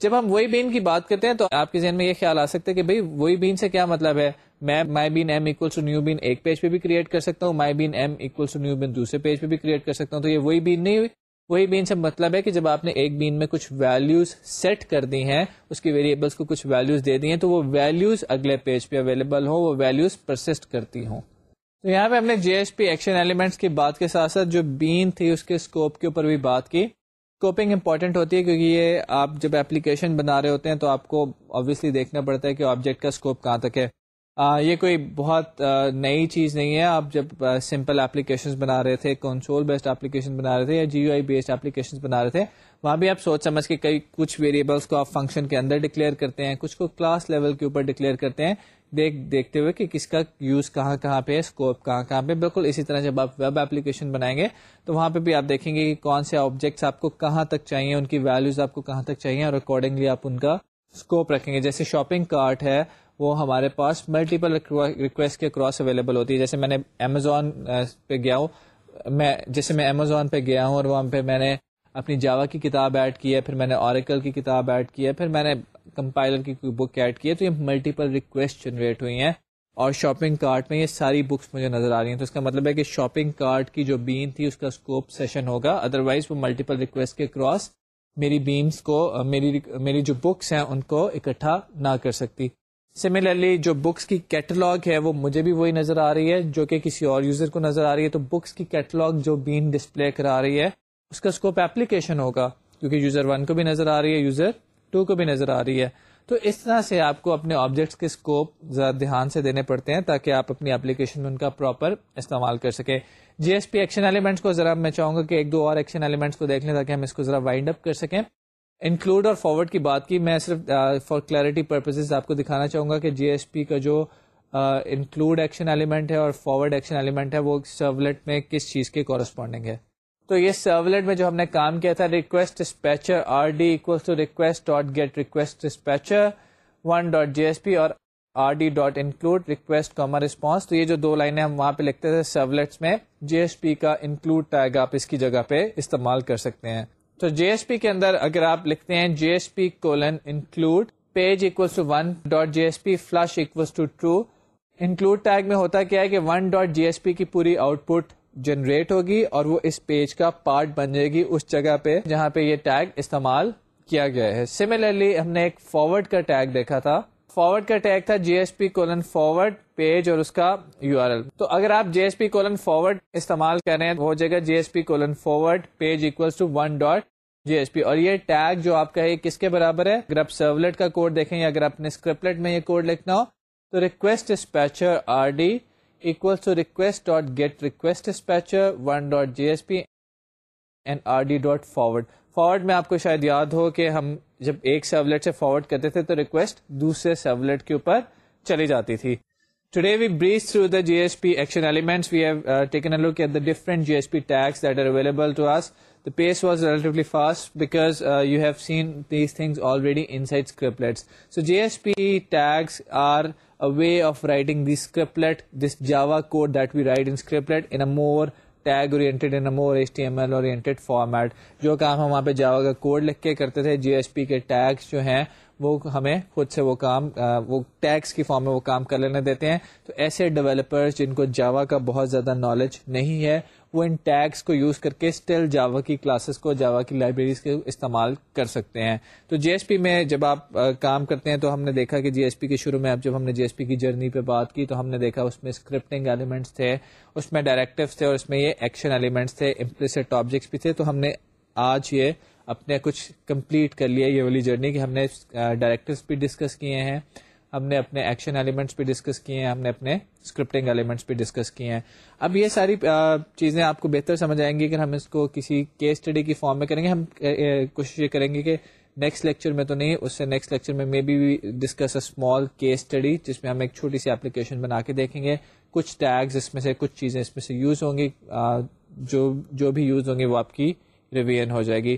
جب ہم وہی بین کی بات کرتے ہیں تو آپ کے ذہن میں یہ خیال آ سکتا ہے کہ بھائی وہی بین سے کیا مطلب ہے؟ میں my bean m to new bean ایک پیج پہ بھی کریٹ کر سکتا ہوں my bean m equal to new bean دوسرے پیج پہ بھی کریٹ کر سکتا ہوں۔ تو یہ وہی بین نہیں ہوئی، وہی بین سے مطلب ہے کہ جب آپ نے ایک بین میں کچھ ویلوز سیٹ کر دی ہیں، اس کی ویریبلس کو کچھ ویلوز دے دی ہیں، تو وہ ویلوز اگلے پیج پہ اویلیبل ہو وہ ویلوز پرسسٹ کرتی ہوں۔ تو یہاں پہ ہم نے J S P action elements کی بات کے ساتھ ساتھ جو بین تھی اس کے اسکوپ کے اوپر بھی بات کی۔ اسکوپنگ امپورٹنٹ ہوتی ہے کیونکہ یہ آپ جب اپلیکیشن بنا رہے ہوتے ہیں تو آپ کو آبویسلی دیکھنا پڑتا ہے کہ آبجیکٹ کا اسکوپ کہاں تک ہے۔ آ, یہ کوئی بہت آ, نئی چیز نہیں ہے۔ آپ جب سمپل اپلیکیشن بنا رہے تھے کنسول بیسڈ اپلیکیشن بنا رہے تھے یا G U I based application بنا رہے تھے وہاں بھی آپ سوچ سمجھ کے کئی کچھ ویریبلس کو آپ فنکشن کے اندر ڈکلیئر کرتے ہیں کچھ کو کلاس لیول کے اوپر ڈکلیئر کرتے ہیں۔ دیکھ دیکھتے ہوئے کہ کس کا یوز کہاں کہاں پہ اسکوپ کہاں کہاں پہ بالکل اسی طرح جب آپ ویب اپلیکیشن بنائیں گے، تو وہاں پہ بھی آپ دیکھیں گے کہ کون سے آبجیکٹس آپ کو کہاں تک چاہیے، ان کی ویلوز آپ کو کہاں تک چاہیے اور اکارڈنگلی آپ ان کا اسکوپ رکھیں گے۔ جیسے شاپنگ کارٹ ہے، وہ ہمارے پاس ملٹیپل ریکویسٹ کے کراس اویلیبل ہوتی ہے۔ جیسے میں نے امیزون پہ گیا ہوں، میں جیسے میں امیزون پہ گیا ہوں اور وہاں پہ میں نے اپنی جاوا کی کتاب ایڈ کی ہے، پھر میں نے اوریکل کی کتاب ایڈ کی ہے، پھر میں نے کمپائلر کی کوئی بک ایڈ کی ہے، تو یہ ملٹیپل ریکویسٹ جنریٹ ہوئی ہیں اور شاپنگ کارٹ میں یہ ساری بکس مجھے نظر آ رہی ہیں۔ تو اس کا مطلب ہے کہ شاپنگ کارٹ کی جو بین تھی، اس کا اسکوپ سیشن ہوگا۔ ادروائز وہ ملٹیپل ریکویسٹ کے کراس میری بینس کو، میری میری جو بکس ہیں، ان کو اکٹھا نہ کر سکتی۔ سملرلی جو بکس کی کیٹلاگ ہے، وہ مجھے بھی وہی نظر آ رہی ہے، جو کہ کسی اور یوزر کو نظر آ رہی ہے۔ تو بکس کی کیٹلاگ جو بین ڈسپلے کرا رہی ہے اس کا اسکوپ ایپلیکیشن ہوگا، کیونکہ یوزر ون کو بھی نظر آ رہی ہے یوزر ٹو کو بھی نظر آ رہی ہے۔ تو اس طرح سے آپ کو اپنے آبجیکٹس کے اسکوپ ذرا دھیان سے دینے پڑتے ہیں تاکہ آپ اپنی اپلیکیشن میں ان کا پراپر استعمال کر سکیں۔ J S P action elements کو ذرا میں چاہوں گا کہ ایک دو اور ایکشن ایلیمنٹس کو دیکھ لیں تاکہ ہم اس کو ذرا وائنڈ اپ کر سکیں۔ انکلوڈ اور فارورڈ کی بات کی، میں صرف فار کلیئرٹی پرپز آپ کو دکھانا چاہوں گا کہ جی ایس پی کا جو انکلوڈ ایکشن ایلیمنٹ ہے اور فارورڈ ایکشن ایلیمنٹ ہے، وہ سرولیٹ میں کس چیز کے کورسپونڈنگ ہے۔ تو یہ سرولیٹ میں جو ہم نے کام کیا تھا request dispatcher R D to request dot get request dispatcher one dot J S P اور R D dot include request comma response تو یہ جو دو لائنیں ہم وہاں پہ لکھتے تھے سرولیٹس میں جی ایس پی کا انکلوڈ ٹیگ آپ اس کی جگہ پہ استعمال کر سکتے ہیں۔ تو جی ایس پی کے اندر اگر آپ لکھتے ہیں J S P colon include page to one dot J S P flush to true include tag میں ہوتا کیا ہے کہ one dot J S P کی پوری آؤٹ پٹ جنریٹ ہوگی اور وہ اس پیج کا پارٹ بن جائے گی اس جگہ پہ جہاں پہ یہ ٹیگ استعمال کیا گیا ہے۔ سملرلی ہم نے ایک فارورڈ کا ٹیگ دیکھا تھا۔ فارورڈ کا ٹیگ تھا J S P colon forward page اور اس کا یو آر ایل تو اگر آپ J S P colon forward استعمال کریں تو ہو جائے گا J S P colon forward page equal to one dot J S P اور یہ ٹیگ جو آپ کا ہے کس کے برابر ہے؟ اگر آپ سرولیٹ کا کوڈ دیکھیں یا اگر آپ نے اسکرپلیٹ میں یہ کوڈ لکھنا ہو، تو request dispatcher R D equals to request dot get request dispatcher one dot jsp and rd dot forward forward میں آپ کو شاید یاد ہو کہ ہم جب ایک سیولیٹ سے فارورڈ کرتے تھے تو ریکویسٹ دوسرے سیولیٹ کے اوپر چلی جاتی تھی today we breeze through the J S P action elements we have taken look at the different J S P tags that are available to us the pace was relatively fast because you have seen these things already inside scriptlets so J S P tags are way of writing the scriptlet, this Java code that we write in scriptlet in a more tag oriented in more H T M L oriented format جو کام ہم وہاں پہ جاوا کا کوڈ لکھ کے کرتے تھے جی ایس پی کے ٹیگس جو ہیں وہ ہمیں خود سے وہ کام وہ ٹیکس کی فارم میں وہ کام کر لینے دیتے ہیں۔ تو ایسے ڈیولپرز جن کو جاوا کا بہت زیادہ نالج نہیں ہے وہ ان ٹیگس کو یوز کر کے اسٹل جاوا کی کلاسز کو جاوا کی لائبریریز کے استعمال کر سکتے ہیں۔ تو جی ایس پی میں جب آپ کام کرتے ہیں تو ہم نے دیکھا کہ جی ایس پی کے شروع میں اب جب ہم نے جی ایس پی کی جرنی پہ بات کی تو ہم نے دیکھا اس میں اسکرپٹنگ ایلیمنٹس تھے، اس میں ڈائریکٹوس تھے اور اس میں یہ ایکشن ایلیمنٹس تھے امپلسٹ آبجیکٹس بھی تھے۔ تو ہم نے آج یہ اپنے کچھ کمپلیٹ کر لیا یہ والی جرنی کہ ہم نے ڈائریکٹرس بھی ڈسکس کیے ہیں۔ ہم نے اپنے ایکشن ایلیمنٹس بھی ڈسکس کیے ہیں، ہم نے اپنے اسکرپٹنگ ایلیمنٹس بھی ڈسکس کیے ہیں۔ اب یہ ساری چیزیں آپ کو بہتر سمجھ آئیں گی کہ ہم اس کو کسی کیس اسٹڈی کی فارم میں کریں گے۔ ہم کوشش یہ کریں گے کہ نیکسٹ لیکچر میں تو نہیں، اس سے نیکسٹ لیکچر میں maybe we discuss a small case study جس میں ہم ایک چھوٹی سی اپلیکیشن بنا کے دیکھیں گے۔ کچھ ٹیگز اس میں سے، کچھ چیزیں اس میں سے یوز ہوں گی۔ جو جو بھی یوز ہوں گی وہ آپ کی ریویژن ہو جائے گی۔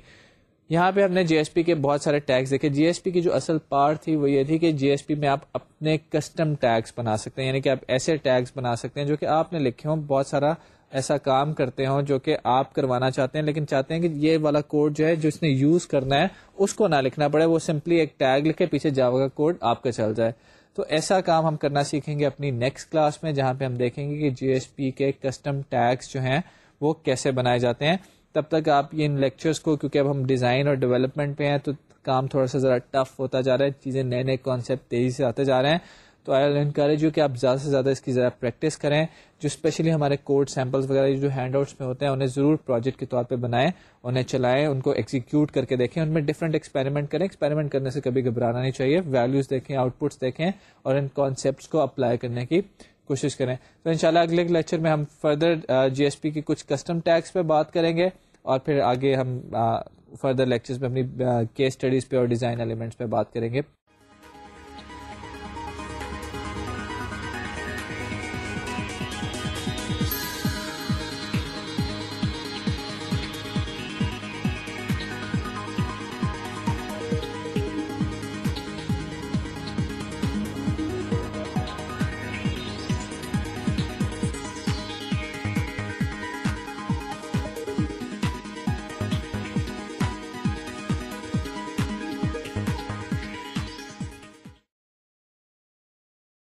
یہاں پہ ہم نے جی ایس پی کے بہت سارے ٹیگس دیکھے۔ جی ایس پی کی جو اصل پارٹ تھی وہ یہ تھی کہ جی ایس پی میں آپ اپنے کسٹم ٹیگس بنا سکتے ہیں یعنی کہ آپ ایسے ٹیگس بنا سکتے ہیں جو کہ آپ نے لکھے ہوں۔ بہت سارا ایسا کام کرتے ہوں جو کہ آپ کروانا چاہتے ہیں، لیکن چاہتے ہیں کہ یہ والا کوڈ جو ہے، جو اس نے یوز کرنا ہے، اس کو نہ لکھنا پڑے۔ وہ سمپلی ایک ٹیگ لکھے پیچھے جاوا کا کوڈ آپ کا چل جائے۔ تو ایسا کام ہم کرنا سیکھیں گے اپنی نیکسٹ کلاس میں، جہاں پہ ہم دیکھیں گے کہ جی ایس پی کے کسٹم ٹیگس جو ہیں وہ کیسے بنائے جاتے ہیں۔ تب تک آپ ان لیکچرس کو، کیونکہ اب ہم ڈیزائن اور ڈیولپمنٹ پہ ہیں، تو کام تھوڑا سا ذرا ٹف ہوتا جا رہا ہے، چیزیں نئے نئے کانسیپٹ تیزی سے آتے جا رہے ہیں۔ تو آئی انکریج یو کہ آپ زیادہ سے زیادہ اس کی ذرا پریکٹس کریں، جو اسپیشلی ہمارے کوڈ سیمپلس وغیرہ جو ہینڈ آؤٹس میں ہوتے ہیں، انہیں ضرور پروجیکٹ کے طور پہ بنائیں، انہیں چلائیں، ان کو ایگزیکیوٹ کر کے دیکھیں، ان میں ڈفرنٹ ایکسپیریمنٹ کریں۔ ایکسپیریمنٹ کرنے سے کبھی گھبرانا نہیں چاہیے ویلوز دیکھیں آؤٹ پٹس دیکھیں، اور ان کانسیپٹس کو اپلائی کرنے کی کوشش کریں۔ تو انشاءاللہ اگلے لیکچر میں ہم فردر جی ایس پی کی کچھ کسٹم ٹیکس پہ بات کریں گے اور پھر آگے ہم فردر لیکچرز میں اپنی کیس اسٹڈیز پہ اور ڈیزائن ایلیمنٹس پہ بات کریں گے۔